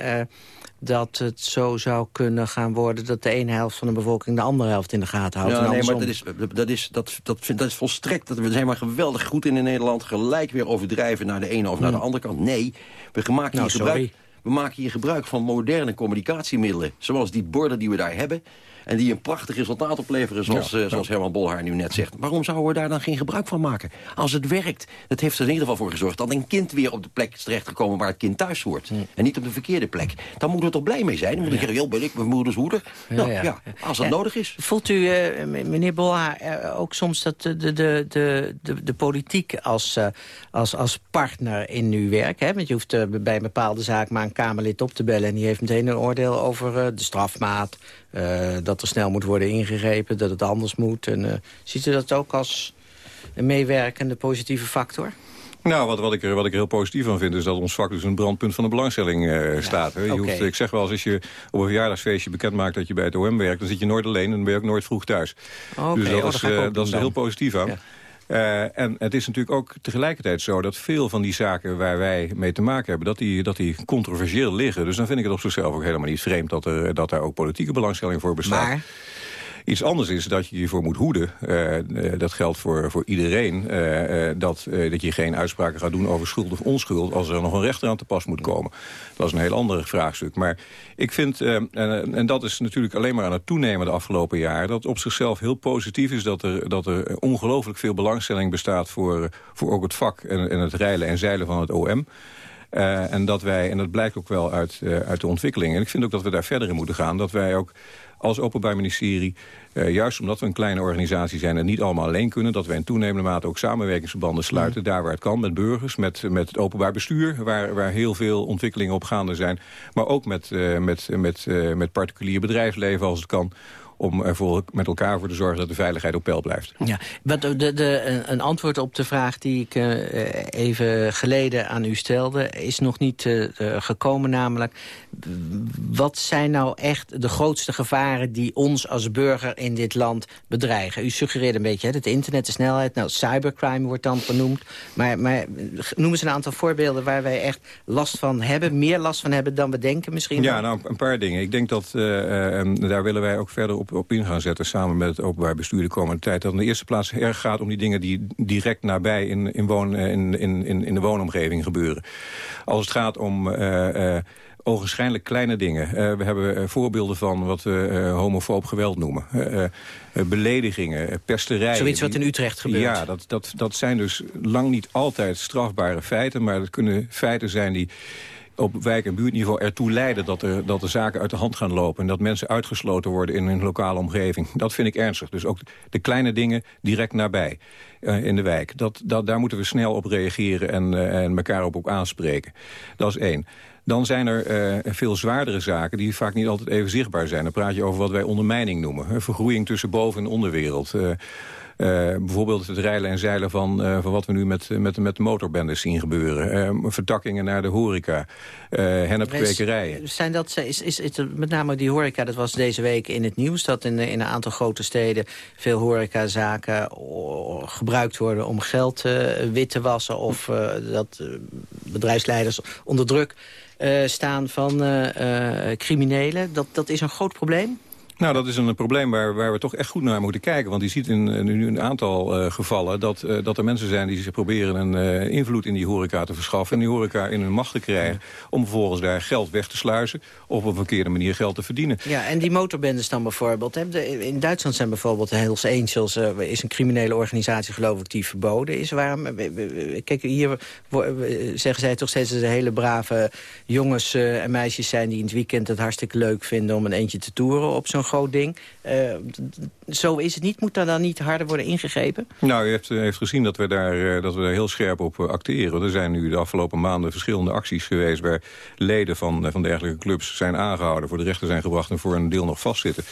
dat het zo zou kunnen gaan worden... dat de ene helft van de bevolking de andere helft in de gaten houdt. Ja, en nee, maar dat is, dat, is, dat, dat, vind, dat is volstrekt... Dat, we zijn maar geweldig goed in in Nederland. Gelijk weer overdrijven naar de ene of naar de andere kant. Nee, we maken, Nou, hier gebruik, sorry. We maken hier gebruik van moderne communicatiemiddelen. Zoals die borden die we daar hebben. En die een prachtig resultaat opleveren, zoals, Ja, eh, zoals Herman Bolhaar nu net zegt. Waarom zouden we daar dan geen gebruik van maken? Als het werkt, dat heeft er in ieder geval voor gezorgd... dat een kind weer op de plek is terechtgekomen waar het kind thuis hoort. En niet op de verkeerde plek. Dan moeten we toch blij mee zijn? Dan moet ik zeggen, joh, ben ik mijn moeders hoeder? Nou, ja, als dat Ja. nodig is. Voelt u, eh, meneer Bolhaar, eh, ook soms dat de, de, de, de, de, politiek als, eh, als, als partner in uw werk... Hè? want je hoeft eh, bij een bepaalde zaak maar een Kamerlid op te bellen... en die heeft meteen een oordeel over eh, de strafmaat... eh, dat er snel moet worden ingegrepen, dat het anders moet. En, eh, ziet u dat ook als een meewerkende positieve factor? Nou, wat, wat, ik er, wat ik er heel positief van vind... is dat ons vak dus een brandpunt van de belangstelling eh, staat. Hè. Je hoeft, ik zeg wel eens, als je op een verjaardagsfeestje bekend maakt... dat je bij het OM werkt, dan zit je nooit alleen... en dan ben je ook nooit vroeg thuis. Dus dat oh, is, dat is er heel positief aan. Eh, en het is natuurlijk ook tegelijkertijd zo dat veel van die zaken waar wij mee te maken hebben... dat die, dat die controversieel liggen. Dus dan vind ik het op zichzelf ook helemaal niet vreemd... dat, er, dat daar ook politieke belangstelling voor bestaat. Maar? Iets anders is dat je je voor moet hoeden. Eh, eh, dat geldt voor, voor iedereen. eh, dat, dat je geen uitspraken gaat doen over schuld of onschuld... als er nog een rechter aan te pas moet komen. Dat is een heel ander vraagstuk. Maar ik vind, en, en dat is natuurlijk alleen maar aan het toenemen de afgelopen jaren... dat op zichzelf heel positief is dat er, dat er ongelooflijk veel belangstelling bestaat... voor, voor ook het vak en, en het reilen en zeilen van het OM... En dat wij, en dat blijkt ook wel uit, uit de ontwikkeling... en ik vind ook dat we daar verder in moeten gaan... dat wij ook als Openbaar Ministerie, eh, juist omdat we een kleine organisatie zijn... en niet allemaal alleen kunnen, dat wij in toenemende mate ook samenwerkingsverbanden sluiten... daar waar het kan, met burgers, met, met het openbaar bestuur... Waar, waar heel veel ontwikkelingen op gaande zijn. Maar ook met, eh, met, met, eh, met particulier bedrijfsleven als het kan om ervoor met elkaar voor te zorgen dat de veiligheid op peil blijft. Ja, wat, de, de, een- een antwoord op de vraag die ik eh, even geleden aan u stelde... is nog niet eh, eh, gekomen, namelijk... wat zijn nou echt de grootste gevaren die ons als burger in dit land bedreigen? U suggereerde een beetje, hè, het internet, de snelheid... nou, cybercrime wordt dan genoemd. Maar, maar noem eens een aantal voorbeelden waar wij echt last van hebben... meer last van hebben dan we denken misschien? Ja, nou, een paar dingen. Ik denk dat, eh, eh, en daar willen wij ook verder op, op in gaan zetten... samen met het openbaar bestuur de komende tijd. Dat in de eerste plaats erg gaat om die dingen die direct nabij in, in, woon, eh, in, in, in, de woonomgeving gebeuren. Als het gaat om... eh, ogenschijnlijk kleine dingen. We hebben voorbeelden van wat we homofoob geweld noemen. Beledigingen, pesterijen. Zoiets wat in Utrecht gebeurt. Ja, dat, dat, dat zijn dus lang niet altijd strafbare feiten... maar dat kunnen feiten zijn die op wijk- en buurtniveau ertoe leiden... Dat, er, dat de zaken uit de hand gaan lopen... en dat mensen uitgesloten worden in hun lokale omgeving. Dat vind ik ernstig. Dus ook de kleine dingen direct nabij eh, in de wijk. Dat, dat, daar moeten we snel op reageren en, eh, en elkaar op, op aanspreken. Dat is één. Dan zijn er eh, veel zwaardere zaken die vaak niet altijd even zichtbaar zijn. Dan praat je over wat wij ondermijning noemen. Vergroeiing tussen boven- en onderwereld. Eh, bijvoorbeeld het reilen en zeilen van, eh, van wat we nu met, met, met de motorbendes zien gebeuren. Eh, vertakkingen naar de horeca. hennepkwekerijen. Zijn dat, is, is, is met name die horeca, dat was deze week in het nieuws... dat in, in een aantal grote steden veel horecazaken gebruikt worden... om geld wit te wassen of dat bedrijfsleiders onder druk staan van criminelen. Dat, dat is een groot probleem? Nou, dat is een probleem waar, waar we toch echt goed naar moeten kijken. Want je ziet in, een aantal eh, gevallen dat, eh, dat er mensen zijn... die zich proberen een eh, invloed in die horeca te verschaffen... en die horeca in hun macht te krijgen... om vervolgens daar geld weg te sluizen... of op een verkeerde manier geld te verdienen. Ja, en die motorbendes dan bijvoorbeeld. Hè? In Duitsland zijn bijvoorbeeld de Hells Angels... is een criminele organisatie, geloof ik, die verboden is. Waarom, kijk, hier zeggen zij toch steeds... dat er hele brave jongens en meisjes zijn... die in het weekend het hartstikke leuk vinden... om een eentje te toeren op zo'n groot ding. Eh, zo is het niet. Moet daar dan niet harder worden ingegrepen? Nou, u heeft, heeft gezien dat we, daar, eh, dat we heel scherp op eh, acteren. Er zijn nu de afgelopen maanden verschillende acties geweest... waar leden van, van dergelijke clubs zijn aangehouden... voor de rechter zijn gebracht en voor een deel nog vastzitten...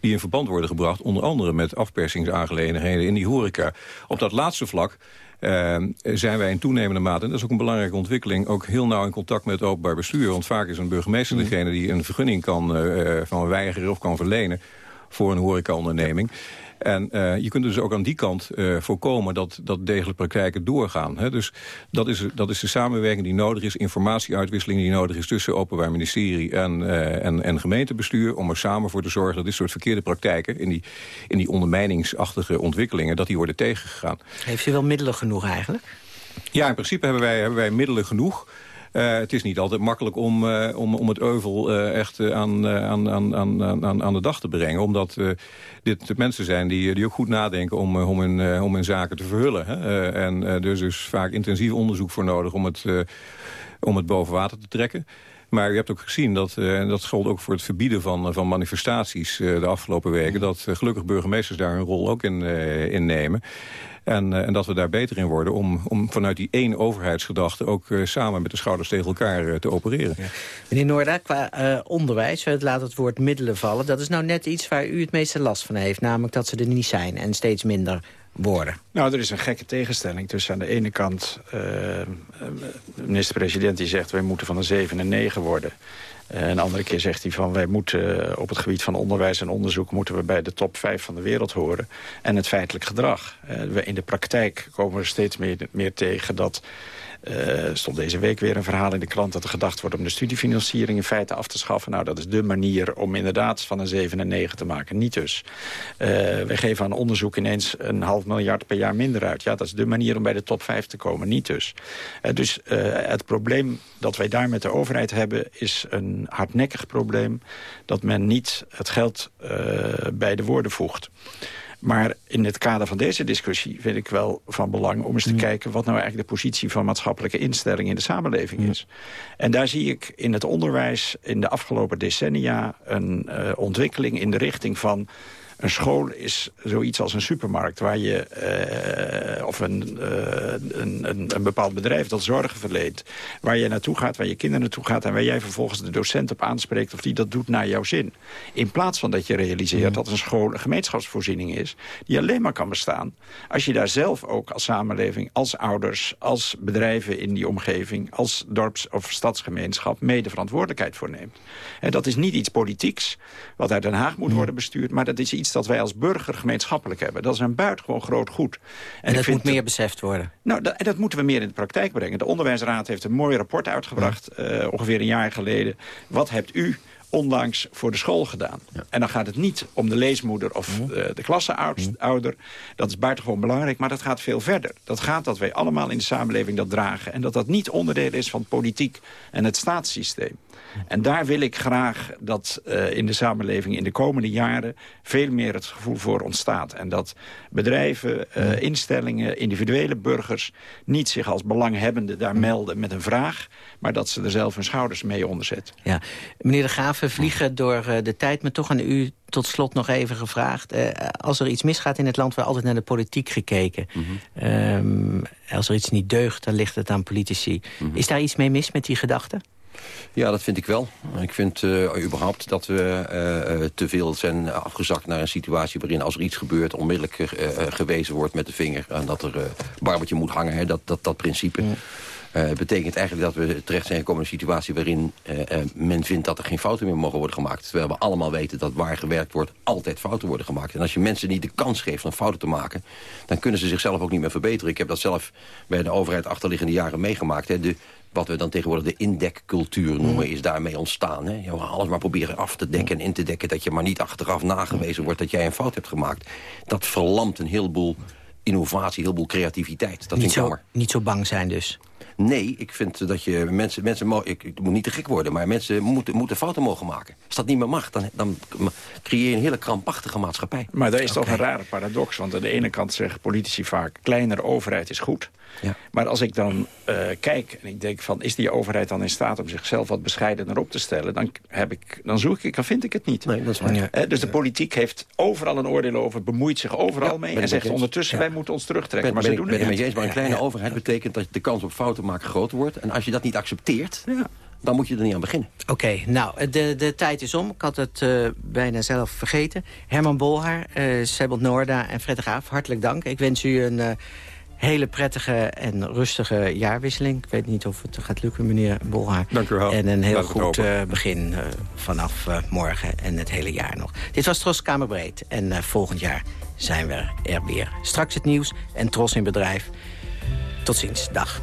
die in verband worden gebracht, onder andere met afpersingsaangelegenheden in die horeca. Op dat laatste vlak eh, zijn wij in toenemende mate, en dat is ook een belangrijke ontwikkeling... ook heel nauw in contact met het openbaar bestuur. Want vaak is een burgemeester degene die een vergunning kan eh, van weigeren of kan verlenen... voor een horecaonderneming. En eh, je kunt dus ook aan die kant eh, voorkomen dat, dat degelijke praktijken doorgaan. Hè? Dus dat is, dat is de samenwerking die nodig is, informatieuitwisseling die nodig is tussen Openbaar Ministerie en, eh, en, en gemeentebestuur. Om er samen voor te zorgen dat dit soort verkeerde praktijken in die, in die ondermijningsachtige ontwikkelingen, dat die worden tegengegaan. Heeft u wel middelen genoeg eigenlijk? Ja, in principe hebben wij, hebben wij middelen genoeg. Eh, het is niet altijd makkelijk om, eh, om, om het euvel eh, echt aan, aan, aan, aan, aan, de dag te brengen. Omdat dit mensen zijn die, die ook goed nadenken om, om, hun, om hun zaken te verhullen. Hè? En eh, er is dus vaak intensief onderzoek voor nodig om het, om het boven water te trekken. Maar u hebt ook gezien, dat, eh, en dat gold ook voor het verbieden van, van manifestaties eh, de afgelopen weken... dat eh, gelukkig burgemeesters daar hun rol ook in, eh, in nemen. En, eh, en dat we daar beter in worden om, om vanuit die één overheidsgedachte... ook eh, samen met de schouders tegen elkaar eh, te opereren. Meneer Noorda, qua eh, onderwijs, het laat het woord middelen vallen... dat is nou net iets waar u het meeste last van heeft. Namelijk dat ze er niet zijn en steeds minder Nou, er is een gekke tegenstelling tussen aan de ene kant... eh, de minister-president die zegt... wij moeten van de 7 en 9 worden. Eh, een andere keer zegt hij van... wij moeten eh, op het gebied van onderwijs en onderzoek... moeten we bij de top 5 van de wereld horen. En het feitelijk gedrag. Eh, we, in de praktijk komen we steeds meer, meer tegen dat... Er stond deze week weer een verhaal in de krant... dat er gedacht wordt om de studiefinanciering in feite af te schaffen. Nou, dat is de manier om inderdaad van een 7 en 9 te maken. Niet dus. Uh, wij geven aan onderzoek ineens een half miljard per jaar minder uit. Ja, dat is de manier om bij de top 5 te komen. Niet dus. Uh, dus het probleem dat wij daar met de overheid hebben... is een hardnekkig probleem dat men niet het geld bij de woorden voegt. Maar in het kader van deze discussie vind ik wel van belang... om eens te kijken wat nou eigenlijk de positie van maatschappelijke instellingen in de samenleving is. En daar zie ik in het onderwijs in de afgelopen decennia... een uh, ontwikkeling in de richting van... Een school is zoiets als een supermarkt waar je, uh, of een, uh, een, een, een, bepaald bedrijf dat zorgen verleent. Waar je naartoe gaat, waar je kinderen naartoe gaat en waar jij vervolgens de docent op aanspreekt of die dat doet naar jouw zin. In plaats van dat je realiseert dat een school een gemeenschapsvoorziening is die alleen maar kan bestaan als je daar zelf ook als samenleving, als ouders, als bedrijven in die omgeving, als dorps- of stadsgemeenschap mede verantwoordelijkheid voor neemt. En dat is niet iets politieks wat uit Den Haag moet worden bestuurd, maar dat is iets dat wij als burger gemeenschappelijk hebben. Dat is een buitengewoon groot goed. En, en dat moet meer beseft worden? Nou, dat, dat, moeten we meer in de praktijk brengen. De Onderwijsraad heeft een mooi rapport uitgebracht, uh, ongeveer een jaar geleden. Wat hebt u onlangs voor de school gedaan. Ja. En dan gaat het niet om de leesmoeder of uh, de klasseouder. Dat is buitengewoon belangrijk, maar dat gaat veel verder. Dat gaat dat wij allemaal in de samenleving dat dragen. En dat dat niet onderdeel is van politiek en het staatssysteem. En daar wil ik graag dat uh, in de samenleving in de komende jaren... veel meer het gevoel voor ontstaat. En dat bedrijven, uh, instellingen, individuele burgers... niet zich als belanghebbende daar melden met een vraag... maar dat ze er zelf hun schouders mee onderzetten. Ja. Meneer de Graaf, we vliegen door uh, de tijd... maar toch aan u tot slot nog even gevraagd. als er iets misgaat in het land, wordt altijd naar de politiek gekeken. Mm -hmm. um, als er iets niet deugt, dan ligt het aan politici. Mm -hmm. Is daar iets mee mis met die gedachte? Ja, dat vind ik wel. Ik vind uh, überhaupt dat we uh, te veel zijn afgezakt naar een situatie... waarin als er iets gebeurt onmiddellijk uh, gewezen wordt met de vinger... en dat er barbetje moet hangen, hè, dat, dat, dat principe... Ja. Uh, betekent eigenlijk dat we terecht zijn gekomen in een situatie... waarin uh, uh, men vindt dat er geen fouten meer mogen worden gemaakt. Terwijl we allemaal weten dat waar gewerkt wordt... altijd fouten worden gemaakt. En als je mensen niet de kans geeft om fouten te maken... dan kunnen ze zichzelf ook niet meer verbeteren. Ik heb dat zelf bij de overheid achterliggende jaren meegemaakt. Hè. De, wat we dan tegenwoordig de indekcultuur noemen, is daarmee ontstaan. Hè? Alles maar proberen af te dekken en in te dekken... dat je maar niet achteraf nagewezen wordt dat jij een fout hebt gemaakt. Dat verlamt een heleboel innovatie, een heleboel creativiteit. Dat niet, vind ik jammer. Niet zo bang zijn dus? Nee, ik vind dat je mensen... mensen ik, ik moet niet te gek worden, maar mensen moeten, moeten fouten mogen maken. Als dat niet meer mag, dan, dan creëer je een hele krampachtige maatschappij. Maar dat is okay. toch een rare paradox. Want aan de ene kant zeggen politici vaak... kleinere overheid is goed. Ja. Maar als ik dan uh, kijk en ik denk van... is die overheid dan in staat om zichzelf wat bescheidener op te stellen... dan, heb ik, dan zoek ik, dan vind ik het niet. Nee, dat is waar. Ja. Uh, dus de politiek heeft overal een oordeel over... bemoeit zich overal ja, mee en zegt ondertussen... wij moeten ons terugtrekken. Ben, maar ben ze ik, doen ben het niet. Eens, maar een kleine overheid betekent dat de kans op fouten maken groter wordt. En als je dat niet accepteert... dan moet je er niet aan beginnen. Oké, okay, nou, de, de tijd is om. Ik had het uh, bijna zelf vergeten. Herman Bolhaar, uh, Sebelt Noorda en Fred Graaf, hartelijk dank. Ik wens u een... Uh, hele prettige en rustige jaarwisseling. Ik weet niet of het gaat lukken, meneer Bolhaar. Dank u wel. En een heel Laat goed uh, begin uh, vanaf uh, morgen en het hele jaar nog. Dit was Tros Kamerbreed. En volgend jaar zijn we er weer. Straks het nieuws en Tros in bedrijf. Tot ziens. Dag.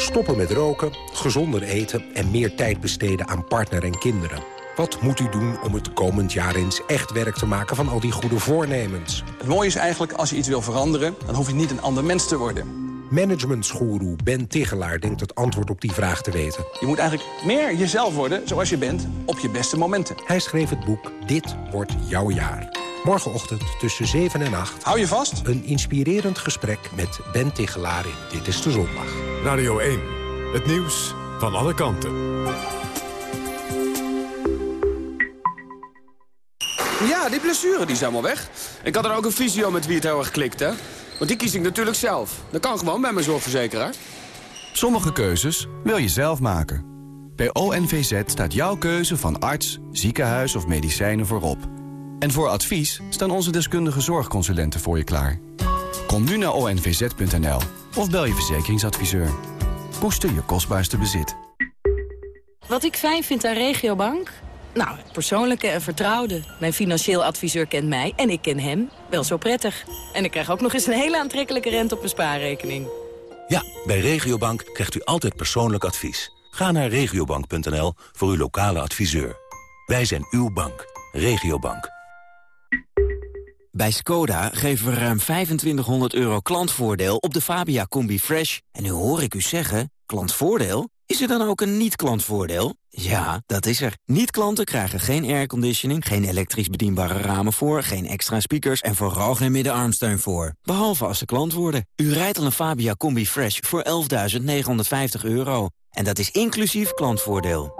Stoppen met roken, gezonder eten en meer tijd besteden aan partner en kinderen. Wat moet u doen om het komend jaar eens echt werk te maken van al die goede voornemens? Het mooie is eigenlijk, als je iets wil veranderen... dan hoef je niet een ander mens te worden. Managementsgoeroe Ben Tigelaar denkt het antwoord op die vraag te weten. Je moet eigenlijk meer jezelf worden zoals je bent op je beste momenten. Hij schreef het boek Dit wordt jouw jaar. Morgenochtend tussen 7 en 8. Hou je vast? Een inspirerend gesprek met Ben Tichelaar in Dit is de Zondag. Radio 1. Het nieuws van alle kanten. Ja, die blessure die is helemaal weg. Ik had er ook een visio met wie het heel erg klikt, hè? Want die kies ik natuurlijk zelf. Dat kan gewoon bij mijn zorgverzekeraar. Sommige keuzes wil je zelf maken. Bij ONVZ staat jouw keuze van arts, ziekenhuis of medicijnen voorop. En voor advies staan onze deskundige zorgconsulenten voor je klaar. Kom nu naar onvz.nl of bel je verzekeringsadviseur. Koester je kostbaarste bezit. Wat ik fijn vind aan Regiobank? Nou, het persoonlijke en vertrouwde. Mijn financieel adviseur kent mij en ik ken hem wel zo prettig. En ik krijg ook nog eens een hele aantrekkelijke rente op mijn spaarrekening. Ja, bij Regiobank krijgt u altijd persoonlijk advies. Ga naar regiobank.nl voor uw lokale adviseur. Wij zijn uw bank. Regiobank. Bij Skoda geven we ruim 2500 euro klantvoordeel op de Fabia Combi Fresh. En nu hoor ik u zeggen, klantvoordeel? Is er dan ook een niet-klantvoordeel? Ja, dat is er. Niet-klanten krijgen geen airconditioning, geen elektrisch bedienbare ramen voor, geen extra speakers en vooral geen middenarmsteun voor. Behalve als ze klant worden. U rijdt al een Fabia Combi Fresh voor 11.950 euro. En dat is inclusief klantvoordeel.